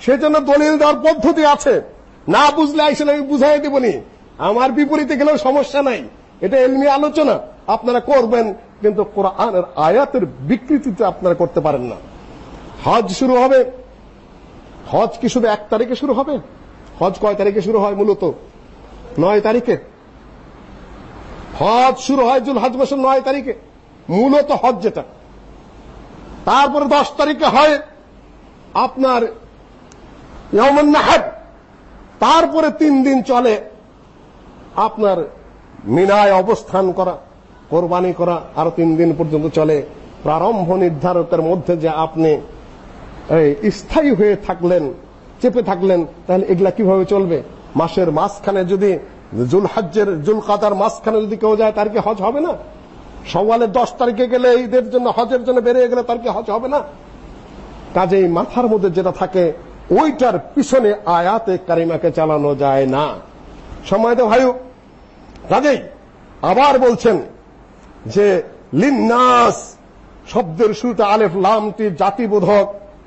সেজন্য দলিল দেওয়ার পদ্ধতি আছে। না বুঝলে আইসেন আমি বুঝাই দেবনি। আমার বিপরীতে গেলেও সমস্যা নাই। এটা এলমি আলোচনা। আপনারা করবেন, কিন্তু কোরআনের আয়াতের বিকৃতিতে আপনারা করতে পারেন না। হজ শুরু হবে। হজ কি শুধু এক তারিখে শুরু হবে? হজ কয় তারিখে শুরু হয় মূলত? নয় তারিখে। হজ শুরু হয় জুল হজ মাসের নয় তারিখে। মূলত হজ যেটা। তারপরে দশ তারিখে হয় আপনার তারপরে তিন দিন চলে আপনার মিনায় অবস্থান করা। কোরবানি করা আরও তিন দিন পর্যন্ত চলে। প্রারম্ভ নির্ধারকের মধ্যে যে আপনি স্থায়ী হয়ে থাকলেন, চেপে থাকলেন, তাহলে এগুলা কীভাবে চলবে? মাসের মাঝখানে যদি জুল হজ্জের জুল কাদার মাঝখানে যদি কেউ যায়, তার কি হজ হবে না? সওয়ালের দশ তারিখে গেলে ঈদের জন্য, হজের জন্য বেরিয়ে গেলে তার কি হজ হবে না? কাজেই মাথার মধ্যে যেটা থাকে, ওইটার পিছনে আয়াতে কারিমাকে চালানো যায় না। সময় তো ভাই কাজেই আবার বলছেন যে লিন্নাস শব্দের শুরুতে আলেফ লামটি জাতিবোধক,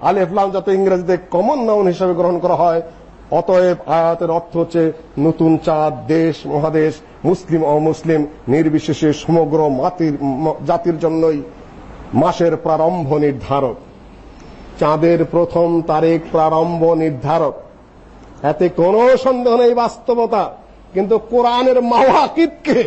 আলেফ লাম যাতে ইংরেজিতে কমন নাউন হিসেবে গ্রহণ করা হয়, অতএব আয়াতের অর্থ হচ্ছে নতুন চাঁদ, দেশ, মহাদেশ, মুসলিম, অমুসলিম, নির্বিশেষে সমগ্র মাতির জাতির জন্যই মাসের প্রারম্ভ নির্ধারক। চাঁদের প্রথম তারিখ প্রারম্ভ নির্ধারক। এতে কোনো সন্দেহ নেই বাস্তবতা, কিন্তু কোরআনের মাওয়াকিদকে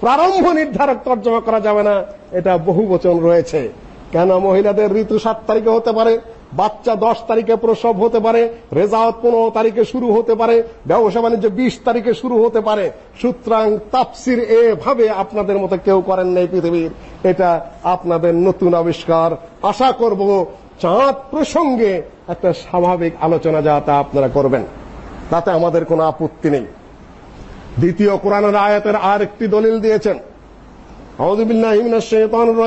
প্রারম্ভ নির্ধারক তর্জমা করা যাবে না। এটা বহু বচন রয়েছে। কেন মহিলাদের ঋতু সাত তারিখে হতে পারে, বাচ্চা দশ তারিখে প্রসব হতে পারে রেজাউত পনেরো তারিখে শুরু হতে পারে, ব্যবসা বাণিজ্য বিশ তারিখে শুরু হতে পারে। সুতরাং তাপসির এভাবে আপনাদের মতো কেউ করেন নাই পৃথিবীর। এটা আপনাদের নতুন আবিষ্কার। আশা করব চাঁদ প্রসঙ্গে একটা স্বাভাবিক আলোচনা যা তা আপনারা করবেন। তাতে আমাদের কোনো আপত্তি নেই। দ্বিতীয় কোরআনের আয়াতের আর একটি দলিল দিয়েছেন। আউযু বিল্লাহি মিনাশ শাইতানির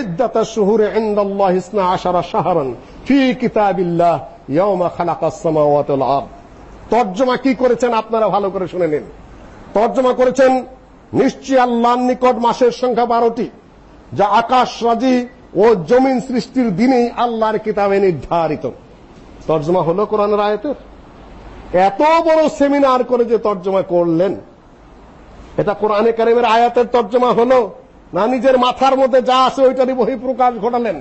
ইদ্দাতাশ শুহুরি ইনদাল্লাহি 12 শাহরান ফি কিতাবিল্লাহ খালাকাস সামাওয়াতি ওয়াল আরদ। তরজমা কি করেছেন আপনারা ভালো করে শুনে নিন। তরজমা করেছেন নিশ্চয় আল্লাহর নিকট মাসের সংখ্যা 12টি যা আকাশ রাজি ও জমিন সৃষ্টির দিনেই আল্লাহর কিতাবে নির্ধারিত। তরজমা হলো কোরআনের আয়াতের। এত বড় সেমিনার করে যে তর্জমা করলেন। এটা কোরআনে কারিমের আয়াতের তর্জমা হলো, না নিজের মাথার মধ্যে যা আছে ওইটারই বহিঃপ্রকাশ ঘটালেন।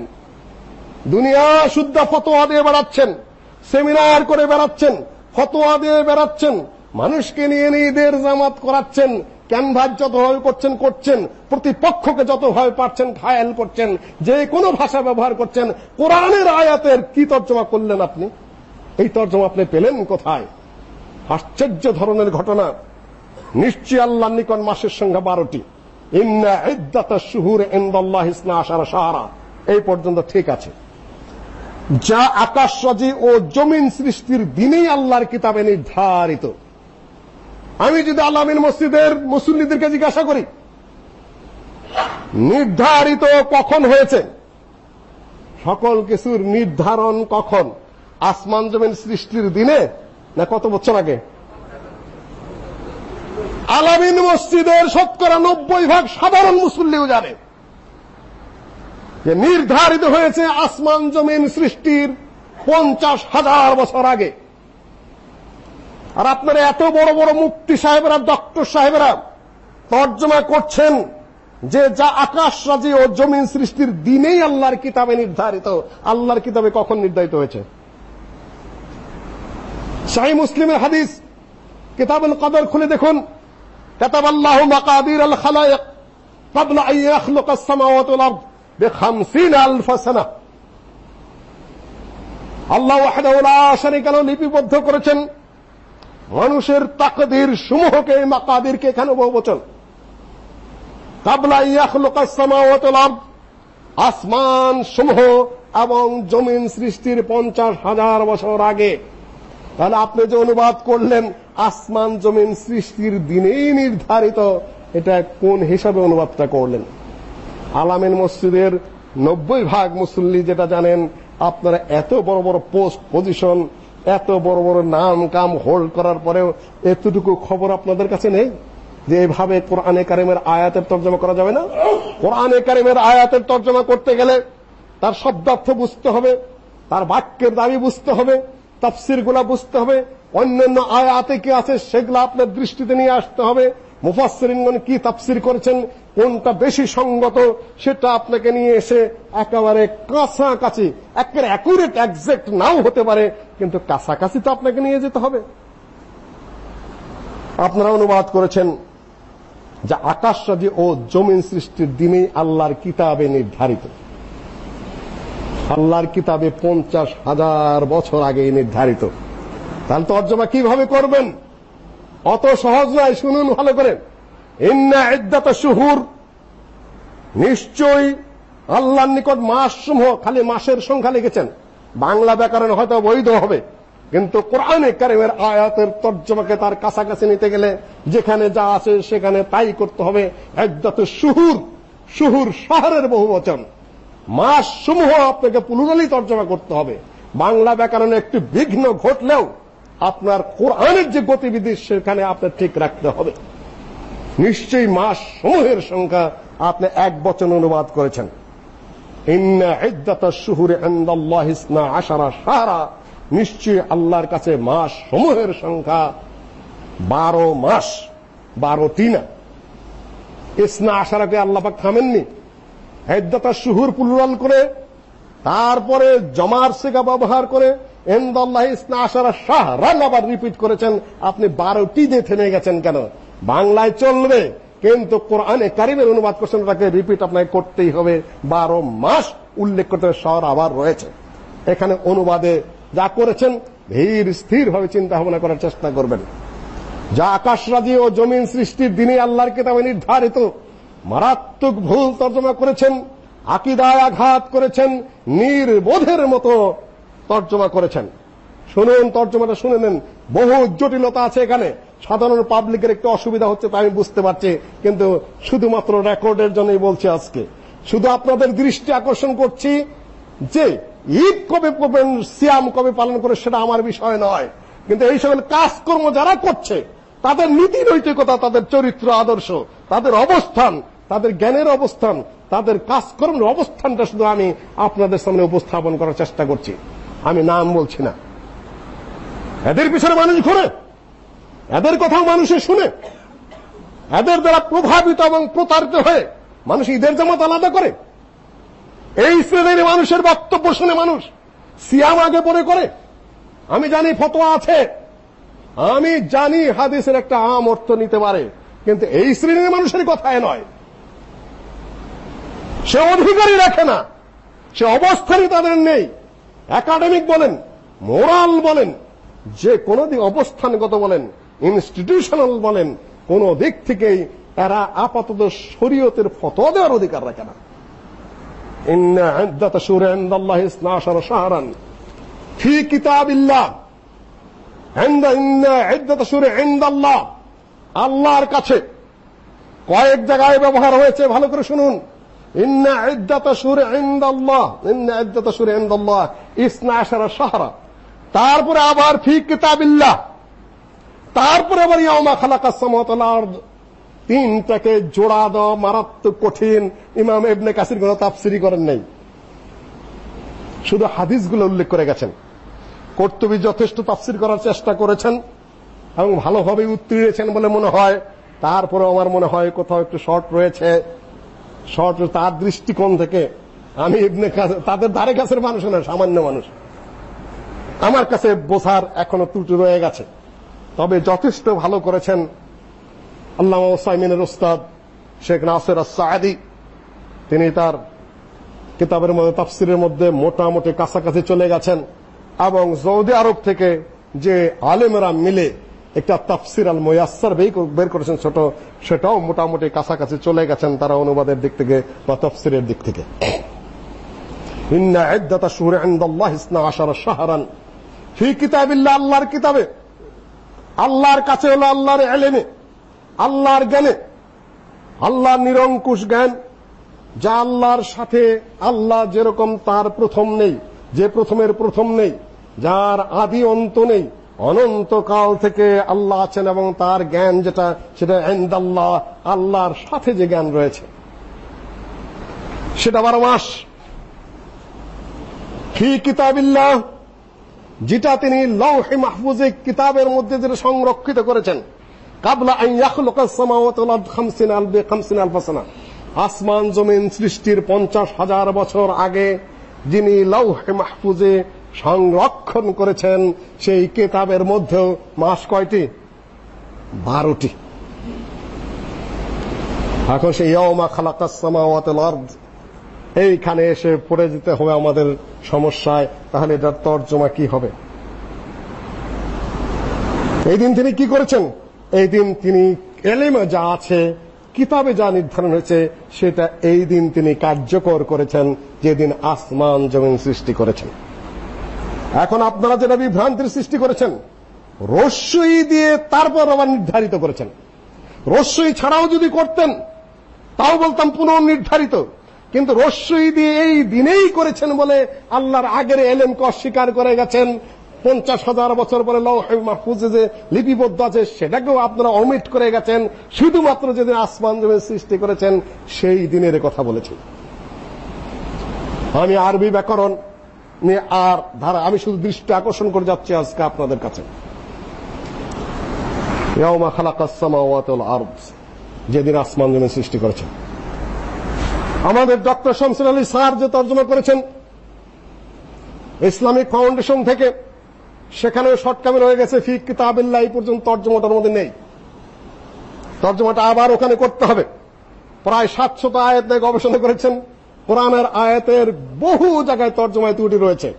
দুনিয়া শুদ্ধ ফতোয়া দিয়ে বেড়াচ্ছেন সেমিনার করে বেড়াচ্ছেন, ফতোয়া দিয়ে বেড়াচ্ছেন, মানুষকে নিয়ে নিয়ে ঈদের জামাত করাচ্ছেন ক্যানভাস যতভাবে করছেন করছেন, প্রতিপক্ষকে যতভাবে পারছেন ঘায়াল করছেন, যে কোনো ভাষা ব্যবহার করছেন, কোরআনের আয়াতের কি তর্জমা করলেন আপনি? এই তর্জমা আপনি পেলেন কোথায়? আশ্চর্য ধরনের ঘটনা। নিশ্চয় আল্লাহর নিকট মাসের সংখ্যা বারোটি। ইন্না ইদ্দাতা শুহুর ইনদাল্লাহ ইসনা আশারা শাহরা। এই পর্যন্ত ঠিক আছে। যা আকাশরাজি ও জমিন সৃষ্টির দিনেই আল্লাহর কিতাবে নির্ধারিত। আমি যদি আলামিন মসজিদের মুসল্লিদেরকে জিজ্ঞাসা করি, নির্ধারিত কখন হয়েছে? সকল কিছুর নির্ধারণ কখন? আসমান জমিন সৃষ্টির দিনে না, কত বছর আগে? আলামিন মসজিদের শতকরা নব্বই ভাগ সাধারণ মুসল্লিও জানে। যে নির্ধারিত হয়েছে আসমান জমিন সৃষ্টির পঞ্চাশ হাজার বছর আগে। আর আপনারা এত বড় বড় মুক্তি সাহেবরা, ডক্টর সাহেবরা তর্জমা করছেন যে যা আকাশ রাজি ও জমিন সৃষ্টির দিনেই আল্লাহর কিতাবে নির্ধারিত, আল্লাহর কিতাবে কখন নির্ধারিত হয়েছে? শাহী মুসলিমের হাদিস কিতাবুল কদর খুলে দেখুন كتب الله مقادير الخلائق قبل أن يخلق السماوات والأرض بخمسين ألف سنة আল্লাহ ওয়াহদাহু লা শারীকা লাহু লিপিবদ্ধ করেছেন মানুষের তাকদীর সমূহকে মাকাদিরকে এখানে বহুবচন কাবলা ইয়াখলুকাস সামাওয়াতি ওয়াল আরদ আসমান সমূহ এবং জমিন সৃষ্টির পঞ্চাশ হাজার বছর আগে তাহলে আপনি যে অনুবাদ করলেন, আসমান জমিন সৃষ্টির দিনেই নির্ধারিত, এটা কোন হিসাবে অনুবাদটা করলেন? আলামিন মসজিদের নব্বই ভাগ মুসল্লি যেটা জানেন, আপনারা এত বড় বড় পোস্ট পজিশন, এত বড় বড় নাম কাম হোল্ড করার পরেও এতটুকু খবর আপনাদের কাছে নেই? যে এভাবে কোরআনে কারিমের আয়াতের তর্জমা করা যাবে না? কোরআনে কারিমের আয়াতের তর্জমা করতে গেলে তার শব্দার্থ বুঝতে হবে, তার বাক্যের দাবি বুঝতে হবে তাফসিরগুলা বুঝতে হবে, অন্যান্য আয়াতে কি আছে সেগুলো আপনার দৃষ্টিতে নিয়ে আসতে হবে। মুফাসসিরিনগণ কি তাফসির করেছেন, কোনটা বেশি সঙ্গত, সেটা আপনাকে নিয়ে এসে একেবারে কাছাকাছি একেবারে অ্যাকুরেট এক্সাক্ট নাও হতে পারে, কিন্তু কাছাকাছি তো আপনাকে নিয়ে যেতে হবে। আপনারা অনুবাদ করেছেন যে আকাশ ও জমিন সৃষ্টির দিনেই আল্লাহর কিতাবে নির্ধারিত। আল্লাহর কিতাবে পঞ্চাশ হাজার বছর আগে নির্ধারিত। তাহলে তর্জমা কীভাবে করবেন? অত সহজ নয়, শুনুন ভালো করে। ইন্না শুহুর। নিশ্চয়ই আল্লাহর নিকট মাস সমূহ, খালি মাসের সংখ্যা লিখেছেন। বাংলা ব্যাকরণ হয়তো বৈধ হবে। কিন্তু কোরআনে কারিমের আয়াতের তর্জমাকে তার কাছাকাছি নিতে গেলে যেখানে যা আছে সেখানে তাই করতে হবে। ইদ্দাত শুহুর। শুহুর শহরের বহু বচন মাস সমূহ আপনাকে পুনরালি তর্জমা করতে হবে। বাংলা ব্যাকরণে একটি বিঘ্ন ঘটলেও আপনার কোরআনের যে গতিবিধি, সেখানে আপনার ঠিক রাখতে হবে। নিশ্চয়ই মাস সমূহের সংখ্যা আপনি এক বচন অনুবাদ করেছেন। ইন্না ইদ্দাত শুহুরে ইনদাল্লাহ ইসনা আশারা শাহরা। নিশ্চয়ই আল্লাহর কাছে মাস সমূহের সংখ্যা বারো মাস বারোটি না ইসনা আশারাকে আল্লাহ পাক থামেননি। হেদ্দাতা শুহুর পুলুরাল করে, তারপরে জমার সেগা ব্যবহার করে এন্দাল্লাহ ইসনা শাহরান আবার রিপিট করেছেন, আপনি বারোটি দিয়ে থেমে গেছেন কেন? বাংলায় চলবে, কিন্তু কোরআনে কারিমের অনুবাদ করছেন, তাকে রিপিট আপনাকে করতেই হবে। বারো মাস উল্লেখ করতে হবে শহর আবার রয়েছে। এখানে অনুবাদে যা করেছেন, ধীর স্থির ভাবে চিন্তা ভাবনা করার চেষ্টা করবেন। যা আকাশরাজি ও জমিন সৃষ্টির দিনে আল্লাহর কিতাবে নির্ধারিত মারাত্মক ভুল তর্জমা করেছেন, আকিদায় আঘাত করেছেন, নির্বোধের মতো তর্জমা করেছেন। শুনুন, তর্জমাটা শুনে নেন। বহু জটিলতা আছে এখানে। সাধারণ পাবলিকের একটু অসুবিধা হচ্ছে তা আমি বুঝতে পারছি, কিন্তু শুধুমাত্র রেকর্ডের জন্যই বলছি আজকে। শুধু আপনাদের দৃষ্টি আকর্ষণ করছি যে, ঈদ কবে করবেন সিয়াম কবে পালন করে সেটা আমার বিষয় নয়। কিন্তু এই সকল কাজকর্ম যারা করছে, তাদের নীতি নৈতিকতা তাদের চরিত্র, আদর্শ, তাদের অবস্থান তাদের জ্ঞানের অবস্থান, তাদের কাজকর্মের অবস্থানটা শুধু আমি আপনাদের সামনে উপস্থাপন করার চেষ্টা করছি। আমি নাম বলছি না। এদের পিছনে মানুষ ঘুরে। এদের কথাও মানুষে শুনে। এদের দ্বারা প্রভাবিত এবং প্রতারিত হয়ে মানুষ ঈদের জামাত আলাদা করে। এই শ্রেণির মানুষের বক্তব্য শুনে মানুষ সিয়াম আগে পরে করে। আমি জানি ফতোয়া আছে। আমি জানি হাদিসের একটা আম অর্থ নিতে পারে। কিন্তু এই শ্রেণির মানুষের কথায় নয়। সে অধিকারই রাখে না সে অবস্থানই তাদের নেই একাডেমিক বলেন মোরাল বলেন যে কোনো দিক অবস্থানগত বলেন ইনস্টিটিউশনাল বলেন কোন দিক থেকেই এরা আপাতত শরীয়তের ফতোয়া দেওয়ার অধিকার রাখে না إن عدة شهور عند الله اثنا عشر شهرا في كتاب الله عند إن عدة شهور عند الله আল্লাহর কাছে কয়েক জায়গায় ব্যবহার হয়েছে ভালো করে শুনুন إن عدة شهور عند الله إن عدة شهور عند الله اثنا عشر شهرا তারপরে আবার ফি কিতাবিল্লাহ তারপরে আবার ইয়াউমা খালাকাস সামাওয়াতি ওয়াল আরদ তিনটাকে জোড়া দেওয়া মারাত্মক কঠিন ইমাম ইবনে কাসির কোনো তাফসিরি করেন নাই শুধু হাদিসগুলো উল্লেখ করে গেছেন কর্তবী যথেষ্ট তাফসির করার চেষ্টা করেছেন এবং ভালোভাবে উত্তীর্ণেছেন বলে মনে হয় তারপরে আমার মনে হয় কোথাও একটু শর্ট রয়েছে শর্ট তার দৃষ্টিকোণ থেকে আমি ইবনে তাদের ধারে কাছের মানুষ না, সামান্য মানুষ। আমার কাছে বোঝার এখনও ত্রুটি রয়ে গেছে। তবে যথেষ্ট ভালো করেছেন আল্লামা ওসাইমিনের উস্তাদ শেখ নাসের সাদি তিনি তার কিতাবের মধ্যে, তাফসিরের মধ্যে মোটামুটি কাছাকাছি চলে গেছেন এবং সৌদি আরব থেকে যে আলেমেরা মিলে একটা তাফসির আল মুয়াসসার বের করেছেন ছোট, সেটাও মোটামুটি কাছাকাছি চলে গেছেন তারা অনুবাদের দিক থেকে বা তাফসিরের দিক থেকে। ইন্না ইদ্দাতা শুহুর ইনদাল্লাহ ইসনা আশারা শাহরান। ফি কিতাবিল্লাহ, আল্লাহর কিতাবে। আল্লাহর কাছে হলো আল্লাহর এলেমে, আল্লাহর জ্ঞানে। আল্লাহর নিরঙ্কুশ জ্ঞান, যা আল্লাহর সাথে আল্লাহ যেরকম তার প্রথম নেই, যে প্রথমের প্রথম নেই, যার আদি অন্ত নেই অনন্তকাল থেকে আল্লাহ আছেন এবং তার জ্ঞান যেটা, সেটা ইনদাল্লাহ, আল্লাহর সাথে যে জ্ঞান রয়েছে। সেটা বারো মাস। ফি কিতাবিল্লাহ, যেটা তিনি লৌহে মাহফুজে কিতাবের মধ্যে যেটা সংরক্ষিত করেছেন। কাবলা আন ইয়াখলুকাস সামাওয়াতি ওয়াল আরদ 50 50 আসমান জমিন সৃষ্টির পঞ্চাশ হাজার বছর আগে যিনি লৌহে মাহফুজে সংরক্ষণ করেছেন সেই কিতাবের মধ্যেও মাস কয়টি? বারোটি। এখন সেই ইয়াউমা খালাকাস সামাওয়াতি ওয়াল আরদ, এইখানে এসে পড়ে যেতে হবে আমাদের সমস্যায়, তাহলে এটার তর্জমা কি হবে? এই দিন তিনি কি করেছেন? এই দিন তিনি এলেমে যা আছে, কিতাবে যা নির্ধারণ হয়েছে, সেটা এই দিন তিনি কার্যকর করেছেন, যেদিন আসমান জমিন সৃষ্টি করেছেন। এখন আপনারা যেটা বিভ্রান্তির সৃষ্টি করেছেন, রস্যই দিয়ে তারপর আবার নির্ধারিত করেছেন। রস্যই ছাড়াও যদি করতেন, তাও বলতাম পুনর্নির্ধারিত। কিন্তু রস্যই দিয়ে এই দিনেই করেছেন বলে আল্লাহর আগের এলেমকে অস্বীকার করে গেছেন। পঞ্চাশ হাজার বছর পরে লৌহে যে লিপিবদ্ধ আছে, সেটাকেও আপনারা অমিট করে গেছেন। শুধুমাত্র যেদিন আসমান জমিন সৃষ্টি করেছেন, সেই দিনের কথা বলেছেন। আমি আরবি ব্যাকরণ আর ধারা, আমি শুধু দৃষ্টি আকর্ষণ করে যাচ্ছি আজকে আপনাদের কাছে। যেদিন আসমান জমিন সৃষ্টি করেছেন আমাদের ডক্টর শামসুল আলী স্যার যে তর্জমা করেছেন, ইসলামিক ফাউন্ডেশন থেকে সেখানেও শর্টকামে রয়ে গেছে, ফি কিতাবিল্লাহ পর্যন্ত তর্জমাটার মধ্যে নেই। তর্জমাটা আবার ওখানে করতে হবে। প্রায় সাতশত আয়াত নিয়ে গবেষণা করেছেন। কোরআনের আয়াতের বহু জায়গায় তর্জমায় ত্রুটি রয়েছে।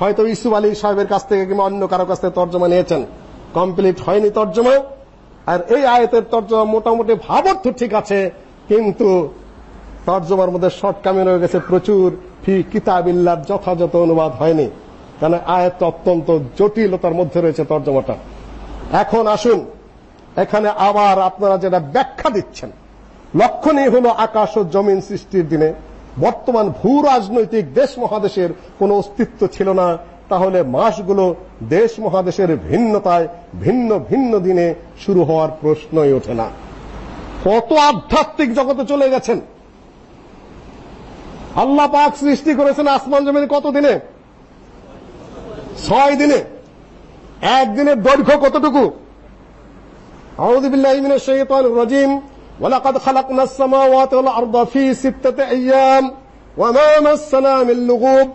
হয়তো ইসুফ আলী সাহেবের কাছ থেকে কিংবা অন্য কারও কাছ থেকে তর্জমা নিয়েছেন। কমপ্লিট হয়নি তর্জমা। আর এই আয়াতের তর্জমা মোটামুটি ভাবার্থ ঠিক আছে, কিন্তু তর্জমার মধ্যে শর্টকামে রয়ে গেছে প্রচুর। ফি কিতাবিল্লার যথাযথ অনুবাদ হয়নি। কারণ আয়াত অত্যন্ত জটিলতার মধ্যে রয়েছে তর্জমাটা। এখন আসুন, এখানে আবার আপনারা যেটা ব্যাখ্যা দিচ্ছেন। লক্ষণীয় হলো আকাশ ও জমিন সৃষ্টির দিনে। বর্তমান ভূ রাজনৈতিক দেশ মহাদেশের কোনো অস্তিত্ব ছিল না। তাহলে মাসগুলো দেশ মহাদেশের ভিন্নতায়, ভিন্ন ভিন্ন দিনে শুরু হওয়ার প্রশ্নই ওঠে না। কত আধ্যাত্মিক জগতে চলে গেছেন। আল্লাহ পাক সৃষ্টি করেছেন আসমান জমিন কত দিনে ছয় দিনে। একদিনের দৈর্ঘ্য কতটুকু? আউযু বিল্লাহি মিনাশ শাইতানির রাজিম। সামাওয়াতি ওয়াল আরদা ফি সিত্তাতি আইয়াম ওয়া মা মাসসানা মিন লুগুব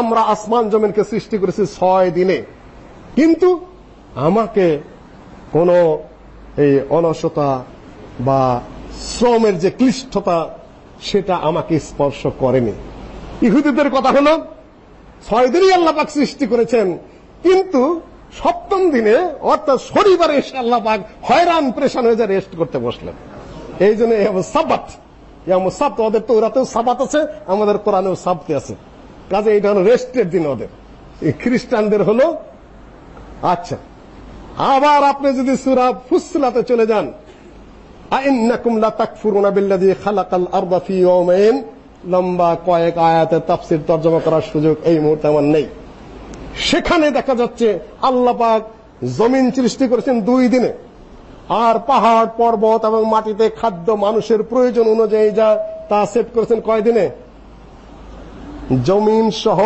আমরা আসমান জমিনকে সৃষ্টি করেছি ছয় দিনে। কিন্তু আমাকে কোন এই অলসতা বা শ্রমের যে ক্লিষ্টতা, সেটা আমাকে স্পর্শ করেনি। ইহুদিদের কথা হলো, ছয় দিনই আল্লাহ পাক সৃষ্টি করেছেন। কিন্তু সপ্তম দিনে, অর্থাৎ শনিবারে এসে আল্লাহ পাক হয়রান, প্রেশান হয়ে যায় রেস্ট করতে বসলেন। এই জন্য সাবাত সাবত। ওদের তো ওরাতেও সাবাত আছে, আমাদের কোরআনেও সাবতে আছে। কাজে এটা হলো রেস্টের দিন ওদের। এই খ্রিস্টানদের হলো আচ্ছা। আবার আপনি যদি সূরা ফুসলাতে চলে যান, আইন্নাকুম লা তাকফুরুনা বিল্লাযী খালাকাল আরদা ফি ইয়াওমাইন লম্বা কয়েক আয়াতে তাফসীর তরজমা করার সুযোগ এই মুহূর্তে আমার নেই। সেখানে দেখা যাচ্ছে আল্লাহ পাক জমিন সৃষ্টি করেছেন দুই দিনে। আর পাহাড়, পর্বত এবং মাটিতে খাদ্য মানুষের প্রয়োজন অনুযায়ী যা তা সেট করেছেন কয় দিনে জমিন সহ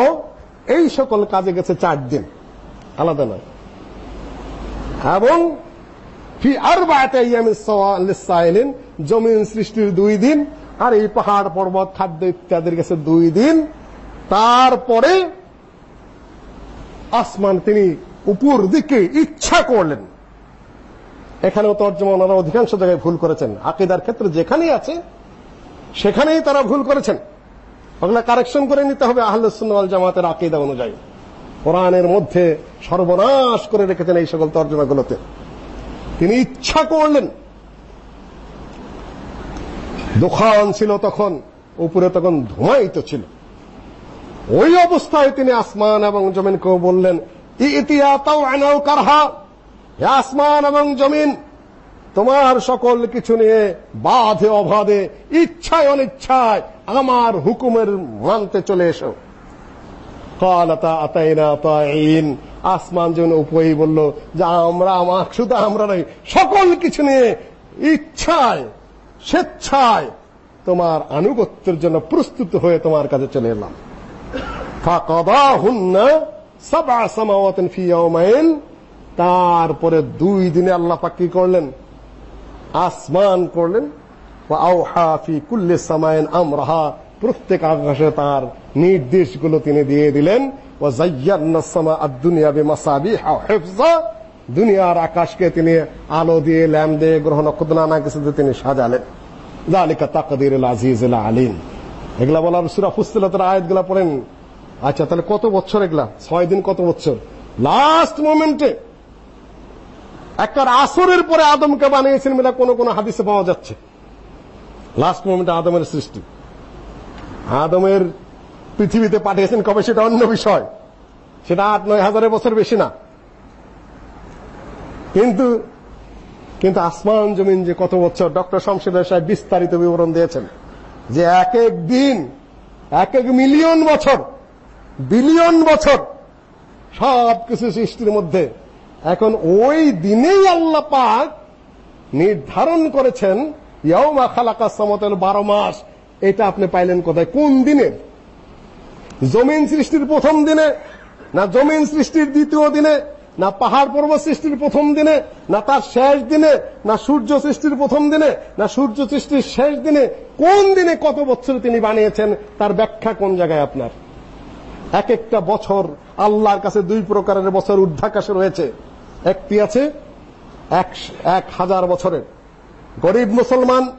এই সকল কাজে গেছে চার দিন। আলাদা নয়। এবং ফি আরবাআতি আইয়ামিস লিসাইলিন জমিন সৃষ্টির দুই দিন, আর এই পাহাড়, পর্বত, খাদ্য ইত্যাদির গেছে দুই দিন। তারপরে আসমান তিনি উপর দিকে ইচ্ছা করলেন। এখানেও তর্জমা ওনারা অধিকাংশ জায়গায় ভুল করেছেন। আকিদার ক্ষেত্রে যেখানেই আছে, সেখানেই তারা ভুল করেছেন। ওগুলা কারেকশন করে নিতে হবে আহলে জামাতের আকিদা অনুযায়ী। কোরআনের মধ্যে সর্বনাশ করে রেখেছেন এই সকল তর্জমাগুলোতে। তিনি ইচ্ছা করলেন। দোকান ছিল তখন, উপরে তখন ধোঁয়ায়িত ছিল। ওই অবস্থায় তিনি আসমান এবং জমিনকে বললেন, ইতিয়া তাও আনাও কারহা। আসমান এবং জমিন, তোমার সকল কিছু নিয়ে বাধে অবাধে, ইচ্ছায় অনিচ্ছায় আমার হুকুমের মানতে চলে এসো। কলাতা আতাইনা তাইন, আসমান যেন উপরেই বলল যে আমরা আমার শুধু আমরা নই, সকল কিছু নিয়ে ইচ্ছায়, স্বেচ্ছায় তোমার আনুগত্যের জন্য প্রস্তুত হয়ে তোমার কাছে চলে এলাম। ফাকাদাহুন্না সাবআ সামাওয়াতিন ফি ইয়াওমাইন তারপরে দুই দিনে আল্লাহ পাক কি করলেন? আসমান করলেন। আওহা ফি কুল্লি সামাইন আমরাহা। প্রত্যেক আকাশে তার নির্দেশগুলো তিনি দিয়ে দিলেন। ওয়া যায়্যানা সামা আদ-দুনিয়া বিমাসাবিহা হিফযা। দুনিয়ার আকাশকে তিনি আলো দিয়ে, ল্যাম্প দিয়ে, গ্রহ নক্ষত্র, নানা কিছু দিয়ে তিনি সাজালেন। যালিকা তাকদীরুল আজিজুল আলিম। এগুলা বলার সূরা ফুসসিলাতের আয়াতগুলো পড়েন। আচ্ছা তাহলে কত বছর এগুলা? ছয় দিন কত বছর? লাস্ট মোমেন্টে একটা আসরের পরে আদমকে বানিয়েছেন বলে কোন কোন হাদিসে পাওয়া যাচ্ছে। লাস্ট মোমেন্টে আদমের সৃষ্টি। আদমের পৃথিবীতে পাঠিয়েছেন কবে সেটা অন্য বিষয়। সেটা আট, নয় হাজারের বছর বেশি না। কিন্তু কিন্তু আসমান জমিন যে কত বছর, ডক্টর শমশেদ সাহেব বিস্তারিত বিবরণ দিয়েছেন যে এক এক দিন, এক এক মিলিয়ন বছর, বিলিয়ন বছর সব কিছু সৃষ্টির মধ্যে এখন ওই দিনেই আল্লাহ পাক নির্ধারণ করেছেন, ইয়াউমা খালাকাস সামাতাল 12 মাস। এটা আপনি পাইলেন কোথায়? কোন দিনে? জমিন সৃষ্টির প্রথম দিনে? না জমিন সৃষ্টির দ্বিতীয় দিনে? না পাহাড় পর্বত সৃষ্টির প্রথম দিনে? না তার শেষ দিনে? না সূর্য সৃষ্টির প্রথম দিনে? না সূর্য সৃষ্টির শেষ দিনে? কোন দিনে কত বছর তিনি বানিয়েছেন? তার ব্যাখ্যা কোন জায়গায় আপনার? এক একটা বছর আল্লাহর কাছে দুই প্রকারের বছর ঊর্ধ্বাকাশে রয়েছে। একটি আছে এক হাজার বছরের। গরিব মুসলমান,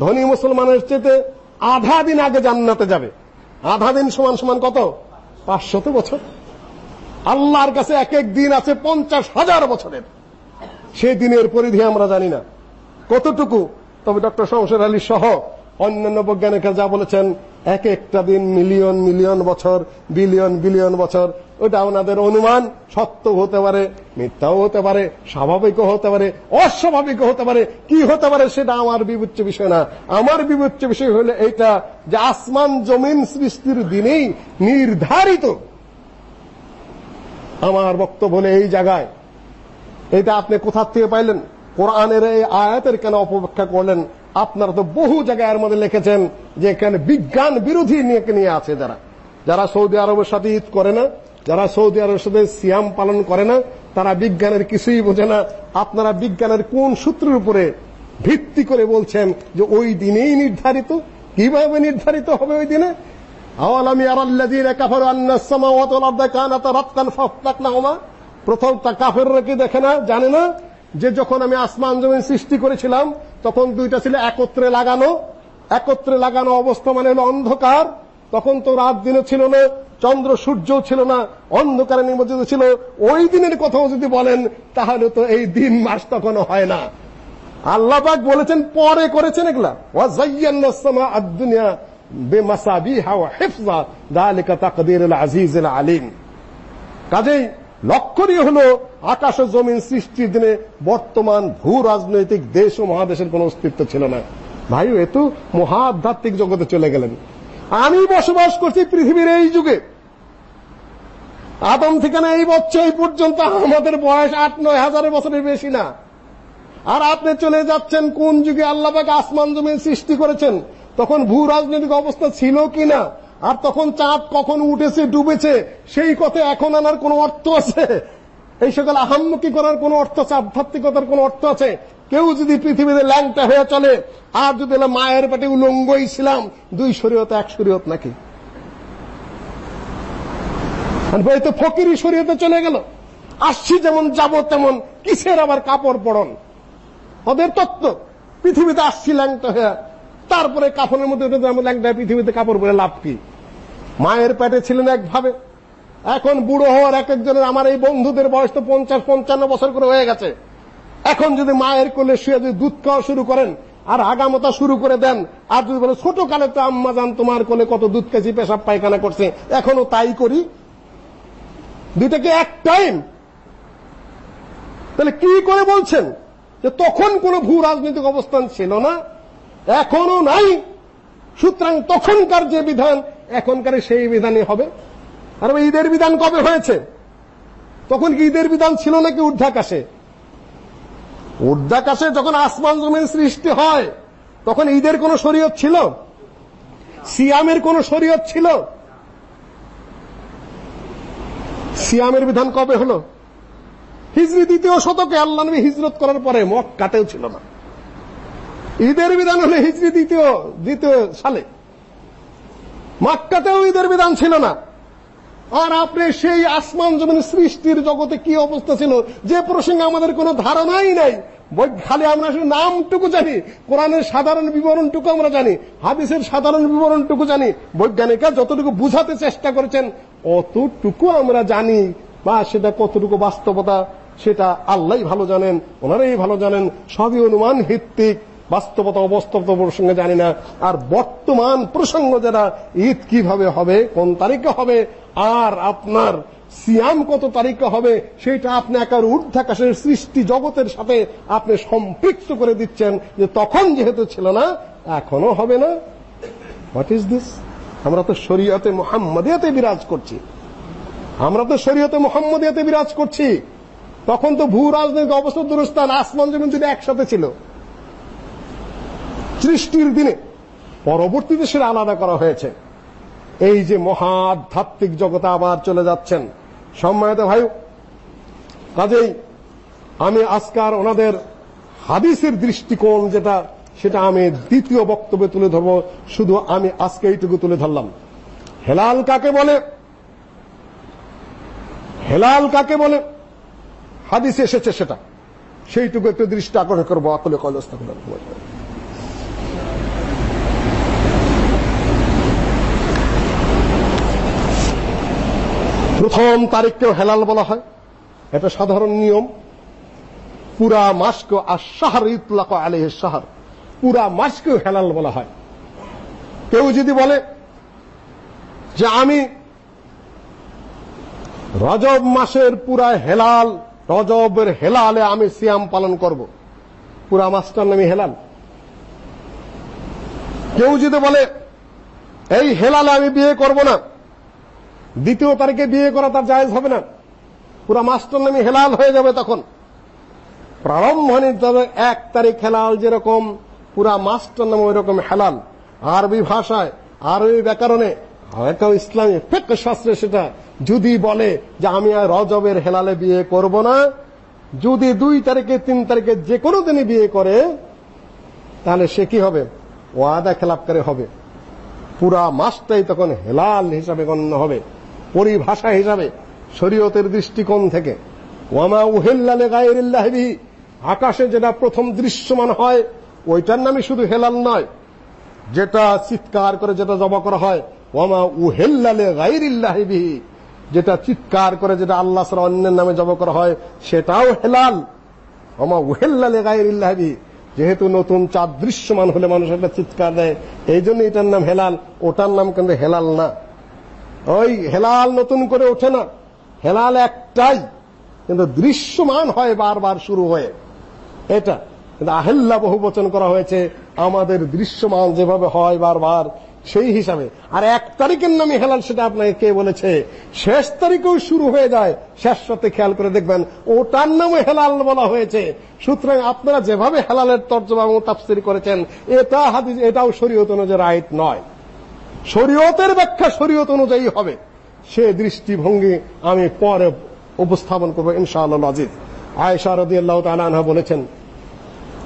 ধনী মুসলমানের চেতে আধা দিন আগে জান্নাতে যাবে। আধা দিন সমান সমান কত? পাঁচশত বছর। আল্লাহর কাছে এক এক দিন আছে পঞ্চাশ হাজার বছরের। সেই দিনের পরিধি আমরা জানি না। কতটুকু? তবে ডক্টর শমশের আলী সহ অন্যান্য বৈজ্ঞানিকরা যা বলেছেন, এক একটা দিন মিলিয়ন মিলিয়ন বছর, বিলিয়ন বিলিয়ন বছর ওটা ওনাদের অনুমান। সত্য হতে পারে, মিথ্যাও হতে পারে, স্বাভাবিকও হতে পারে, অস্বাভাবিকও হতে পারে। কি হতে পারে সেটা আমার বিবেচ্য বিষয় না। আমার বিবেচ্য বিষয় হলো এইটা যে আসমান জমিন সৃষ্টির দিনেই নির্ধারিত। আমার বক্তব্য হলো এই জায়গায়। এটা আপনি কোথা থেকে পাইলেন? কোরআনের এই আয়াতের কেন অপব্যাখ্যা করলেন? আপনারা তো বহু জায়গায় এর মধ্যে লিখেছেন যে এখানে বিজ্ঞান বিরোধী নিয়ে আছে যারা। যারা সৌদি আরবের সাথে ঈদ করে না যারা সৌদি আরবের সাথে সিয়াম পালন করে না, তারা বিজ্ঞানের কিছুই বোঝে না। আপনারা বিজ্ঞানের কোন সূত্রের উপরে ভিত্তি করে বলছেন যে ওই দিনেই নির্ধারিত? কীভাবে নির্ধারিত হবে ওই দিনে? কাফারু প্রথম তা কাফেররা কি দেখে না? জানে না? যে যখন আমি আসমান জমিন সৃষ্টি করেছিলাম, তখন দুইটা ছিল একত্রে লাগানো। একত্রে লাগানো অবস্থা মানে হলো অন্ধকার। তখন তো রাত দিনও ছিল না, চন্দ্র, সূর্য ছিল না, অন্ধকারে নিমজ্জিত ছিল। ওই দিনের কথাও যদি বলেন, তাহলে তো এই দিন মাস তখন হয় না। আল্লাহ পাক বলেছেন, পরে করেছেন এগুলা। ওয়া সামা আদ-দুনিয়া বিমাসাবিহা ওয়া হিফযা তাকদীরুল আজিজুল আলিম। কাজেই লক্ষণীয় হলো, আকাশ ও জমিন সৃষ্টির দিনে বর্তমান ভূ রাজনৈতিক দেশ ও মহাদেশের কোনো অস্তিত্ব ছিল না। ভাই এ তো মহা আধ্যাত্মিক জগতে চলে গেলেন। আমি বসবাস করছি পৃথিবীর এই যুগে। আদম থেকে না এই বছর এই পর্যন্ত আমাদের বয়স আট, নয় হাজারের বছরের বেশি না। আর আপনি চলে যাচ্ছেন কোন যুগে আল্লাহ পাক আসমান জমিন সৃষ্টি করেছেন, তখন ভূ রাজনৈতিক অবস্থা ছিল কিনা, আর তখন চাঁদ কখন উঠেছে, ডুবেছে, সেই কথা এখন আনার কোনো অর্থ আছে? এই সকল আহাম্মকি করার কোনো অর্থ আছে? আধ্যাত্মিকতার কোনো অর্থ আছে? কেউ যদি পৃথিবীতে ল্যাংটা হয়ে চলে, আর যদি মায়ের পেটে উলঙ্গই ছিলাম দুই শরীয়ত এক শরীয়ত নাকি? তো ফকিরি শরীয়তে চলে গেল। আসছি যেমন, যাব তেমন, কিসের আবার কাপড় পড়ন ওদের তত্ত্ব, পৃথিবীতে আসছি ল্যাংটা হয়ে, তারপরে কাপড়ের মধ্যে ল্যাংটা পৃথিবীতে কাপড় পরে লাভ কি? মায়ের পেটে ছিলেন একভাবে। এখন বুড়ো হওয়ার এক একজনের, আমার এই বন্ধুদের বয়স তো পঞ্চাশ, পঞ্চান্ন বছর করে হয়ে গেছে। এখন যদি মায়ের কোলে শুয়ে যদি দুধ খাওয়া শুরু করেন, আর আগামতা শুরু করে দেন, আর যদি বলে ছোট কালে তো আম্মা জান তোমার কোলে কত দুধ খেয়েছি, পেশাব পায়খানা করছে, এখনও তাই করি? দুইটাকে এক টাইম? তাহলে কি করে বলছেন? যে তখন কোন ভূ রাজনৈতিক অবস্থান ছিল না, এখনও নাই। সুতরাং তখনকার যে বিধান, এখনকার সেই বিধানই হবে। আর ঈদের বিধান কবে হয়েছে? তখন কি ঈদের বিধান ছিল নাকি ঊর্ধ্বাকাশে? ঊর্ধ্বাকাশে যখন আসমান জমিন সৃষ্টি হয়, তখন ঈদের কোন শরীয়ত ছিল? সিয়ামের কোন শরীয়ত ছিল? সিয়ামের বিধান কবে হলো? হিজরি দ্বিতীয় শতকে আল্লাহ নবী হিজরত করার পরে মক্কাতেও ছিল না। ঈদের বিধান হলো হিজরি দ্বিতীয় দ্বিতীয় সালে। মক্কাতেও ঈদের বিধান ছিল না। আর আপনি সেই আসমান জমিন সৃষ্টির জগতে কি অবস্থা ছিল? যে প্রসঙ্গে আমাদের কোনো ধারণাই নাই। খালি আমরা শুধু নামটুকু জানি, কোরআনের সাধারণ বিবরণটুকু আমরা জানি, হাদিসের সাধারণ বিবরণটুকু জানি, বৈজ্ঞানিকরা যতটুকু বুঝাতে চেষ্টা করেছেন, অতটুকু আমরা জানি, বা সেটা কতটুকু বাস্তবতা, সেটা আল্লাহ ভালো জানেন, ওনারাই ভালো জানেন, সবই অনুমান ভিত্তিক। বাস্তবতা অবাস্তবতা প্রসঙ্গে জানি না। আর বর্তমান প্রসঙ্গ যারা, ঈদ কীভাবে হবে, কোন তারিখে হবে, আর আপনার সিয়াম কত তারিখে হবে, সেটা আপনি একার ঊর্ধ্বাকাশের সৃষ্টি জগতের সাথে আপনি সম্পৃক্ত করে দিচ্ছেন যে তখন যেহেতু ছিল না এখনও হবে না। হোয়াট ইজ দিস আমরা তো শরীয়তে মোহাম্মদিয়াতে বিরাজ করছি। আমরা তো শরীয়তে মোহাম্মদিয়াতে বিরাজ করছি। তখন তো ভূ রাজনৈতিক অবস্থা, দুরস্থান, আসমান, জমিন একসাথে ছিল সৃষ্টির দিনে পরবর্তীতে সেটা আলাদা করা হয়েছে। এই যে মহাধ্যাত্মিক জগতে আবার চলে যাচ্ছেন। সম্মানিত ভাই, কাজেই আমি আজকার ওনাদের হাদিসের দৃষ্টিকোণ যেটা, সেটা আমি দ্বিতীয় বক্তব্যে তুলে ধরব। শুধু আমি আজকে এইটুকু তুলে ধরলাম। হেলাল কাকে বলে? হেলাল কাকে বলে? হাদিসে এসেছে সেটা। সেইটুকু একটু দৃষ্টি আকর্ষণ করব। আকলে কলস্তা প্রথম তারিখকেও হেলাল বলা হয়। এটা সাধারণ নিয়ম। পুরা মাসকে আশাহার ইতলাক আলেহ শাহর। পুরা মাসকেও হেলাল বলা হয়। কেউ যদি বলে যে আমি রজব মাসের পুরা হেলাল, রজবের হেলালে আমি সিয়াম পালন করব। পুরা মাসটার নামই হেলাল। কেউ যদি বলে, এই হেলালে আমি বিয়ে করব না। দ্বিতীয় তারিখে বিয়ে করা তার জায়েজ হবে না। পুরা মাসটার নামে হেলাল হয়ে যাবে তখন। প্রারম্ভণিক তবে এক তারিখ হেলাল যেরকম, পুরা মাসটার নামে ওই রকম হেলাল। আরবি ভাষায়, আরবি ব্যাকরণে, হয়তো ইসলামী ফেক শাস্ত্রে সেটা যদি বলে যে আমি আর রজবের হেলালে বিয়ে করব না, যদি দুই তারিখে, তিন তারিখে যে কোনো দিনই বিয়ে করে, তাহলে সে কি হবে? ওয়াদা খেলাপকারী হবে। পুরা মাসটাই তখন হেলাল হিসাবে গণ্য হবে। পরিভাষা হিসাবে শরীয়তের দৃষ্টিকোণ থেকে। ওয়ামা উহিল্লালে গায়রিল্লাহি আকাশে যেটা প্রথম দৃশ্যমান হয়, ওইটার নামই শুধু হেলাল নয়, যেটা চিৎকার করে যেটা জবা করা হয়, ওয়ামা উহিল্লালে গায়রিল্লাহি যেটা চিৎকার করে যেটা আল্লাহ ছাড়া অন্যের নামে জবা করা হয়, সেটাও হেলাল। ওয়ামা উহিল্লালে গায়রিল্লাহি যেহেতু নতুন চাঁদ দৃশ্যমান হলে মানুষ একটা চিৎকার দেয় এই জন্য এটার নাম হেলাল। ওটার নাম কিন্তু হেলাল না। ওই হেলাল নতুন করে ওঠে না। হেলাল একটাই, কিন্তু দৃশ্যমান হয় বারবার শুরু হয়ে। এটা। কিন্তু আহেল্লা বহু বচন করা হয়েছে, আমাদের দৃশ্যমান যেভাবে হয় বারবার, সেই হিসাবে। আর এক তারিখের নামে হেলাল সেটা আপনাকে কে বলেছে? শেষ তারিখেও শুরু হয়ে যায়। শেষ সাথে খেয়াল করে দেখবেন, ওটার নামে হেলাল বলা হয়েছে। সুতরাং আপনারা যেভাবে হেলালের তর্জমা এবং তাফসির করেছেন, এটা হাদিস, এটাও শরীয়ত অনুযায়ী রাইট নয়। শরীয়তের ব্যাখ্যা শরীয়ত অনুযায়ী হবে। সে দৃষ্টিভঙ্গি আমি পরে উপস্থাপন করব ইনশাআল্লাহ আজিজ আয়েশা রাদিয়াল্লাহু তাআলা আনহা বলেছেন,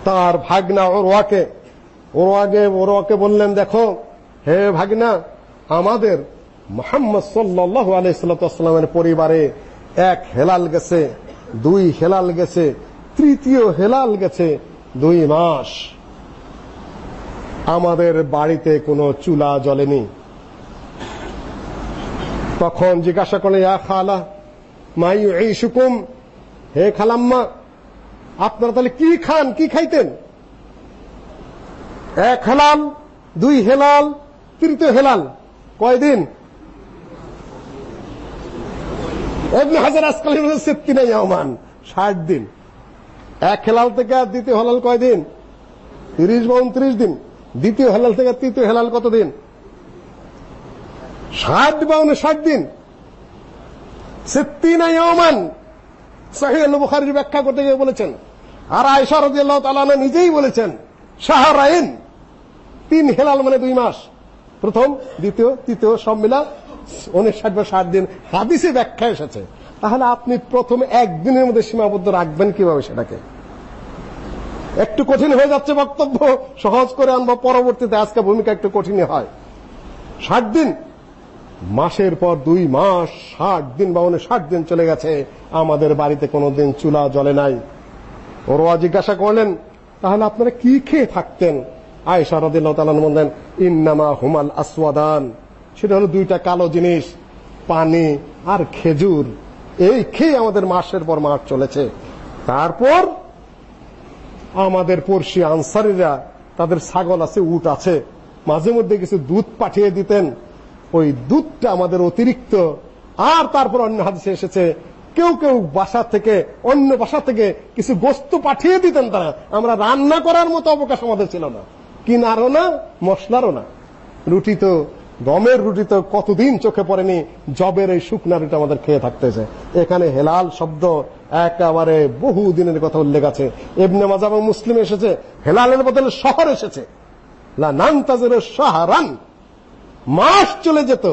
তার ভাগনা ওরওয়াকে ওরওয়াকে ওরওয়াকে বললেন, দেখো, হে ভাগনা, আমাদের মোহাম্মদ সাল্লাল্লাহু আলাইহি সাল্লামের পরিবারে এক হেলাল গেছে, দুই হেলাল গেছে, তৃতীয় হেলাল গেছে, দুই মাস। আমাদের বাড়িতে কোনো চুলা জ্বলেনি। তখন জিজ্ঞাসা করলে ইয়া খালা, মাই ইশুকুম হে খালাম্মা, আপনারা তাহলে কি খান, কি খাইতেন? এক হেলাল, দুই হেলাল, তৃতীয় হেলাল, কয়দিন? এমনি হাজার আসকাল সেত্তি নেই আহমান ষাট দিন। এক হেলাল থেকে দ্বিতীয় হেলাল কয়দিন? তিরিশ বা উনত্রিশ দিন। দ্বিতীয় হেলাল থেকে তৃতীয় হেলাল কতদিন? ষাট বা ষাট দিন। সিত্তিনা ইয়ামান সহিহ বুখারীর ব্যাখ্যা করতে গিয়ে বলেছেন। আর আয়েশা রাদিয়াল্লাহু তাআলা নিজেই বলেছেন শাহরাইন তিন হেলাল মানে দুই মাস। প্রথম, দ্বিতীয়, তৃতীয় সব মিলা উনষাট বা ষাট দিন। হাদিসে ব্যাখ্যা এসেছে। তাহলে আপনি প্রথম একদিনের মধ্যে সীমাবদ্ধ রাখবেন কীভাবে সেটাকে? একটু কঠিন হয়ে যাচ্ছে বক্তব্য, সহজ করে আনব, পরবর্তীতে আজকে ভূমিকা একটু কঠিনই হয়। ষাট দিন, মাসের পর দুই মাস, ষাট দিন বা ষাট দিন চলে গেছে, আমাদের বাড়িতে কোনোদিন চুলা জ্বলে নাই। ওরা জিজ্ঞাসা করলেন, তাহলে আপনারা কি খেয়ে থাকতেন? আয়েশা রাদিয়াল্লাহু তাআলা বললেন, ইন্নামা হুমাল আসওয়াদান। সেটা হলো দুইটা কালো জিনিস, পানি আর খেজুর। এই খেয়ে আমাদের মাসের পর মাস চলেছে। তারপর আমাদের পড়শি আনসারিরা, তাদের ছাগল আছে, উট আছে। মাঝে মধ্যে কিছু দুধ পাঠিয়ে দিতেন। ওই দুধটা আমাদের অতিরিক্ত। আর তারপর অন্য হাদিসে এসেছে, কেউ কেউ বাসা থেকে, অন্য বাসা থেকে কিছু গোস্ত পাঠিয়ে দিতেন তারা। আমরা রান্না করার মতো অবকাশ আমাদের ছিল না। কিনারও না, মশলারও না। রুটি তো গমের রুটি তো কতদিন চোখে পড়েনি জবের এই শুকনা রুটি আমাদের খেয়ে থাকতেছে। এখানে হেলাল শব্দ একেবারে বহু দিনের কথা উল্লেখ আছে। এবনে মাজা এবং মুসলিম এসেছে, হেলালের বদলে শহর এসেছে। শাহরান, মাস চলে যেত।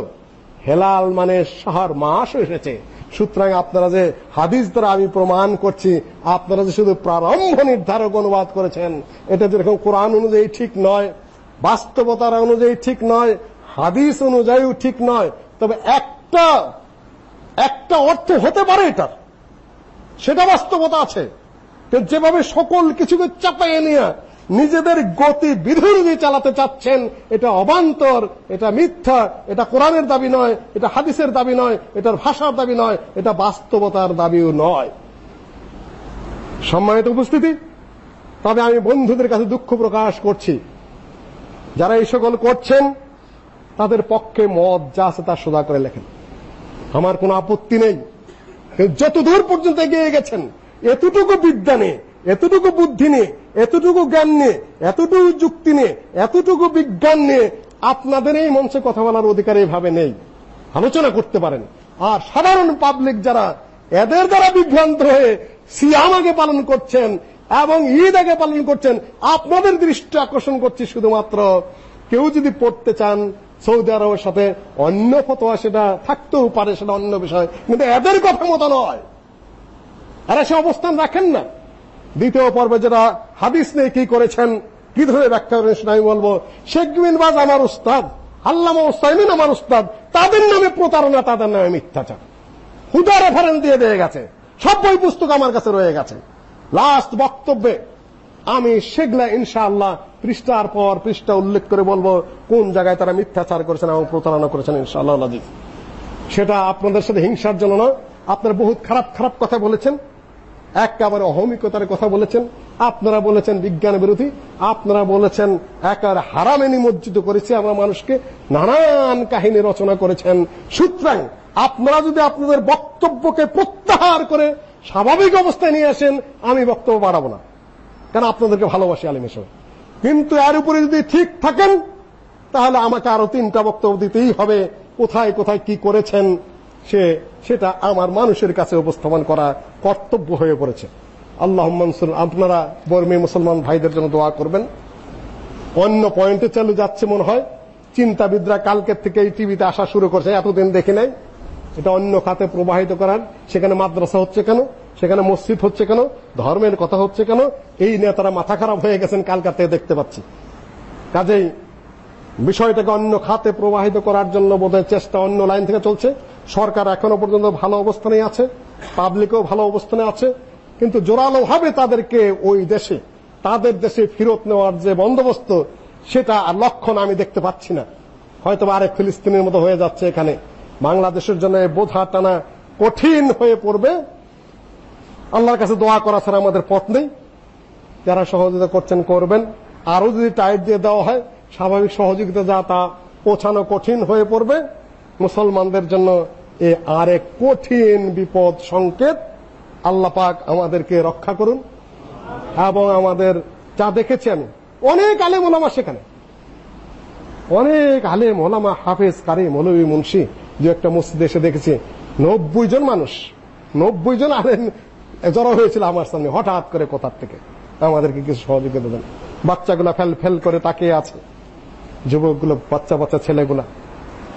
হেলাল মানে শহর মাস এসেছে। সুতরাং আপনারা যে হাদিস দ্বারা আমি প্রমাণ করছি, আপনারা যে শুধু প্রারম্ভ নির্ধারক অনুবাদ করেছেন, এটা যেরকম কোরআন অনুযায়ী ঠিক নয়, বাস্তবতার অনুযায়ী ঠিক নয় হাদিস অনুযায়ীও ঠিক নয়, তবে একটা একটা অর্থ হতে পারে এটার। সেটা বাস্তবতা আছে। যেভাবে সকল কিছুকে চাপাইয়ে নিয়ে নিজেদের গতি বিধি চালাতে চাচ্ছেন, এটা অবান্তর, এটা মিথ্যা, এটা কোরআনের দাবি নয়, এটা হাদিসের দাবি নয়, এটার ভাষার দাবি নয়, এটা বাস্তবতার দাবিও নয়। সম্মানিত উপস্থিতি, তবে আমি বন্ধুদের কাছে দুঃখ প্রকাশ করছি। যারা এই সকল করছেন তাদের পক্ষে মত যা আছে তা সোজা করে লেখেন। আমার কোনো আপত্তি নেই। যত দূর পর্যন্ত এগিয়ে গেছেন, এতটুকু বিদ্যা নিয়ে, এতটুকু বুদ্ধি নিয়ে, এতটুকু জ্ঞান নিয়ে, এতটুকু যুক্তি নিয়ে, এতটুকু বিজ্ঞান নিয়ে আপনাদের এই মঞ্চে কথা বলার অধিকার এইভাবে নেই। আলোচনা করতে পারেন। আর সাধারণ পাবলিক যারা এদের দ্বারা বিভ্রান্ত হয়ে সিয়াম আগে পালন করছেন এবং ঈদ আগে পালন করছেন, আপনাদের দৃষ্টি আকর্ষণ করছি শুধুমাত্র কেউ যদি পড়তে চান সৌদি আরবের সাথে অন্য ফতোয়া সেটা থাকতেও পারে, সেটা অন্য বিষয়। কিন্তু এদের কথা মতো নয়। এরা সে অবস্থান রাখেন না। দ্বিতীয় পর্বে যারা হাদিস নিয়ে কি করেছেন, কি ধরে ব্যাখ্যা করেন সেটা আমি বলব। শেখ বাজ আমার উস্তাদ, আল্লামা ওসাইমিন আমার উস্তাদ, তাদের নামে প্রতারণা, তাদের নামে মিথ্যাচার। হুদা রেফারেন্স দিয়ে দিয়ে গেছে। সব বই পুস্তক আমার কাছে রয়ে গেছে। লাস্ট বক্তব্যে আমি সেগুলা ইনশাআল্লাহ পৃষ্ঠার পর পৃষ্ঠা উল্লেখ করে বলব, কোন জায়গায় তারা মিথ্যাচার করেছেন এবং প্রতারণা করেছেন ইনশাআল্লাহ আজিজ সেটা আপনাদের সাথে হিংসার জন্য না আপনারা বহুত খারাপ খারাপ কথা বলেছেন, একেবারে অহমিকতার কথা বলেছেন। আপনারা বলেছেন বিজ্ঞান বিরোধী, আপনারা বলেছেন একেবারে হারামে নিমজ্জিত করেছে আমরা মানুষকে, নানান কাহিনী রচনা করেছেন। সুতরাং আপনারা যদি আপনাদের বক্তব্যকে প্রত্যাহার করে স্বাভাবিক অবস্থায় নিয়ে আসেন, আমি বক্তব্য বাড়াবো না। কারণ আপনাদেরকে ভালোবাসি, আলিম হিসেবে কিন্তু এর উপরে যদি ঠিক থাকেন, তাহলে আমাকে আরও তিনটা বক্তব্য দিতেই হবে। কোথায় কোথায় কি করেছেন, সে, সেটা আমার মানুষের কাছে উপস্থাপন করা কর্তব্য হয়ে পড়েছে। আল্লাহ মনসুর, আপনারা বর্মী মুসলমান ভাইদের জন্য দোয়া করবেন। অন্য পয়েন্টে চালু যাচ্ছে মনে হয়। চিন্তাবিদরা কালকের থেকে এই টিভিতে আসা শুরু করছে, এতদিন দেখি নাই। এটা অন্য খাতে প্রবাহিত করার, সেখানে মাদ্রাসা হচ্ছে কেন? সেখানে মসজিদ হচ্ছে কেন, ধর্মের কথা হচ্ছে কেন, এই নেতারা মাথা খারাপ হয়ে গেছেন কালকার থেকে দেখতে পাচ্ছি। কাজেই বিষয়টাকে অন্য খাতে প্রবাহিত করার জন্য বোধহয় চেষ্টা অন্য লাইন থেকে চলছে। সরকার এখনও পর্যন্ত ভালো অবস্থানে আছে, পাবলিকও ভালো অবস্থানে আছে, কিন্তু জোরালোভাবে তাদেরকে ওই দেশে, তাদের দেশে ফেরত নেওয়ার যে বন্দোবস্ত, সেটা লক্ষণ আমি দেখতে পাচ্ছি না। হয়তো আরেক ফিলিস্তিনের মতো হয়ে যাচ্ছে এখানে। বাংলাদেশের জন্য বোঝা টানা কঠিন হয়ে পড়বে। আল্লাহর কাছে দোয়া করা ছাড়া আমাদের পথ নেই। যারা সহযোগিতা করছেন, করবেন। আরও যদি টাইট দিয়ে দেওয়া হয়, স্বাভাবিক সহযোগিতা যা তা পৌঁছানো কঠিন হয়ে পড়বে। মুসলমানদের জন্য এ আরেক কঠিন বিপদ সংকেত। আল্লাহ পাক আমাদেরকে রক্ষা করুন এবং আমাদের যা দেখেছি আমি, অনেক আলেম ওলামা সেখানে। অনেক আলেম ওলামা হাফেজ কারি মৌলভী মুন্সি যে একটা মসজিদে এসে দেখেছি, নব্বই জন মানুষ, নব্বই জন আলেন জড়ো হয়েছিল আমার সামনে, হঠাৎ করে কোথার থেকে। আমাদেরকে কিছু সহযোগিতা দেন বাচ্চাগুলা ফেল ফেল করে তাকিয়ে আছে। যুবকগুলো, বাচ্চা বাচ্চা ছেলেগুলা,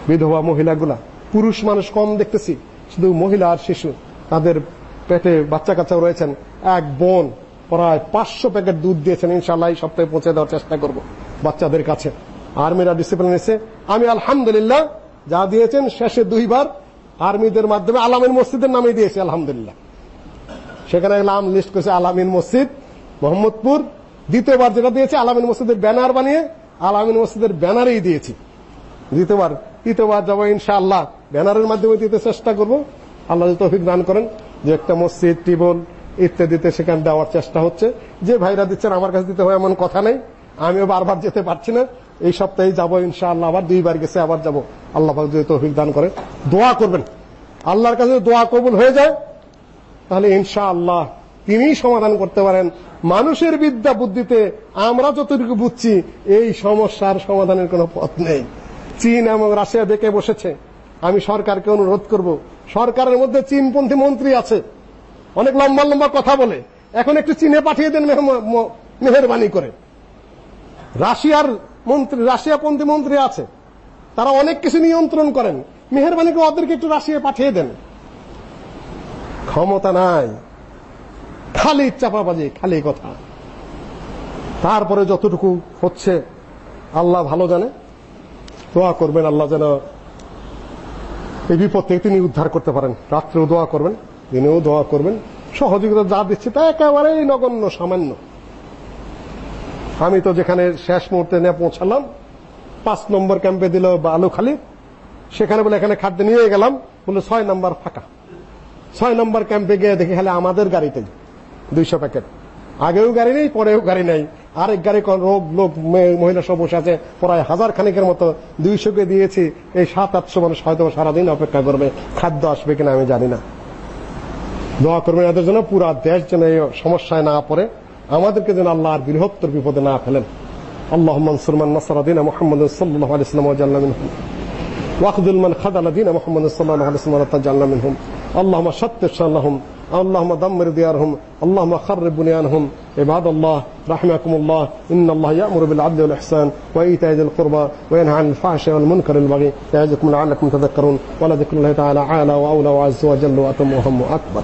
বিধবা মহিলাগুলা, পুরুষ মানুষ কম দেখতেছি, শুধু মহিলা আর শিশু। তাদের পেটে বাচ্চা কাচ্চা রয়েছেন। এক বোন, প্রায় পাঁচশো প্যাকেট দুধ দিয়েছেন ইনশাল্লাহ সপ্তাহে পৌঁছে দেওয়ার চেষ্টা করব বাচ্চাদের কাছে। আর্মিরা ডিসিপ্লিন এসে আমি আলহামদুলিল্লাহ, যা দিয়েছেন শেষে দুইবার আর্মিদের মাধ্যমে আলামিন মসজিদের নামে দিয়েছে, আলহামদুলিল্লাহ। সেখানে নাম লিস্ট করেছে আলামিন মসজিদ, মোহাম্মদপুর। দ্বিতীয়বার যেটা দিয়েছে, আলামিন মসজিদের ব্যানার বানিয়ে, আলামিন মসজিদের ব্যানারেই দিয়েছি। দ্বিতীয়বার, তৃতীয়বার যাব ইনশাআল্লাহ। ব্যানারের মাধ্যমে দিতে চেষ্টা করব। আল্লাহ যদি তৌফিক দান করেন, যে একটা মসজিদ, টিবল ইত্যাদিতে সেখানে দেওয়ার চেষ্টা হচ্ছে। যে ভাইরা দিচ্ছেন, আমার কাছে দিতে হয় এমন কথা নেই। আমিও বারবার যেতে পারছি না। এই সপ্তাহে যাব ইনশাআল্লাহ, আবার দুইবার গেছে, আবার যাব। আল্লাহ যদি তৌফিক দান করে দোয়া করবেন। আল্লাহর কাছে দোয়া কবুল হয়ে যায়। তাহলে ইনশাআল্লাহ তিনিই সমাধান করতে পারেন। মানুষের বিদ্যা বুদ্ধিতে আমরা যতটুকু বুঝছি, এই সমস্যার সমাধানের কোনো পথ নেই। চীন এবং রাশিয়া দেখে বসেছে। আমি সরকারকে অনুরোধ করব। সরকারের মধ্যে চীনপন্থী মন্ত্রী আছে। অনেক লম্বা লম্বা কথা বলে। এখন একটু চীনে পাঠিয়ে দেন মেহরবানি করে। রাশিয়ার মন্ত্রী রাশিয়াপন্থী মন্ত্রী আছে। তারা অনেক কিছু নিয়ন্ত্রণ করেন। মেহরবানি করে ওদেরকে একটু রাশিয়া পাঠিয়ে দেন। ক্ষমতা নাই। খালি চাপাবাজি, খালি কথা। তারপরে যতটুকু হচ্ছে, আল্লাহ ভালো জানে। দোয়া করবেন আল্লাহ যেন এই বিপদ থেকে তিনি উদ্ধার করতে পারেন। রাত্রেও দোয়া করবেন, দিনেও দোয়া করবেন। সহযোগিতা যা দিচ্ছে তা একেবারেই নগণ্য, সামান্য। আমি তো যেখানে শেষ মুহূর্তে নিয়ে পৌঁছালাম, পাঁচ নম্বর ক্যাম্পে দিল বালুখালী। সেখানে বলে, এখানে খাদ্য নিয়ে গেলাম। বলে, ছয় নম্বর ফাঁকা। ছয় নম্বর ক্যাম্পে গিয়ে দেখি খালি আমাদের গাড়িতেই দুইশো প্যাকেট। আগেও গাড়ি নেই, পরেও গাড়ি নেই। আরেক গাড়ি রোগ, লোক মহিলা সব বসে আছে, প্রায় হাজার খানিকের মতো দুইশোকে দিয়েছি। এই সাত, আটশো মানুষ হয়তো সারাদিন অপেক্ষা করবে, খাদ্য আসবে কিনা আমি জানি না। দোয়া করবেন, এদের জন্য পুরা দেশ যেন এই সমস্যায় না পড়ে। আমাদেরকে যেন আল্লাহ আর বৃহত্তর বিপদে না ফেলেন। আল্লাহ মনসুর মান নাসরাদিন মোহাম্মদ সাল্লাহ মিনহুম واخذل من خذل دين محمد صلى الله عليه وسلم ولا تجعلنا منهم. اللهم شتت شأنهم اللهم دمر ديارهم. اللهم خرب بنيانهم. عباد الله رحمكم الله. إن الله يأمر بالعدل والإحسان وإيتاء ذي القربى وينهى عن الفحشاء والمنكر والبغي يعظكم لعلكم تذكرون. ولذكر الله تعالى عالى وأولى وعز وجل وأتم وهم أكبر.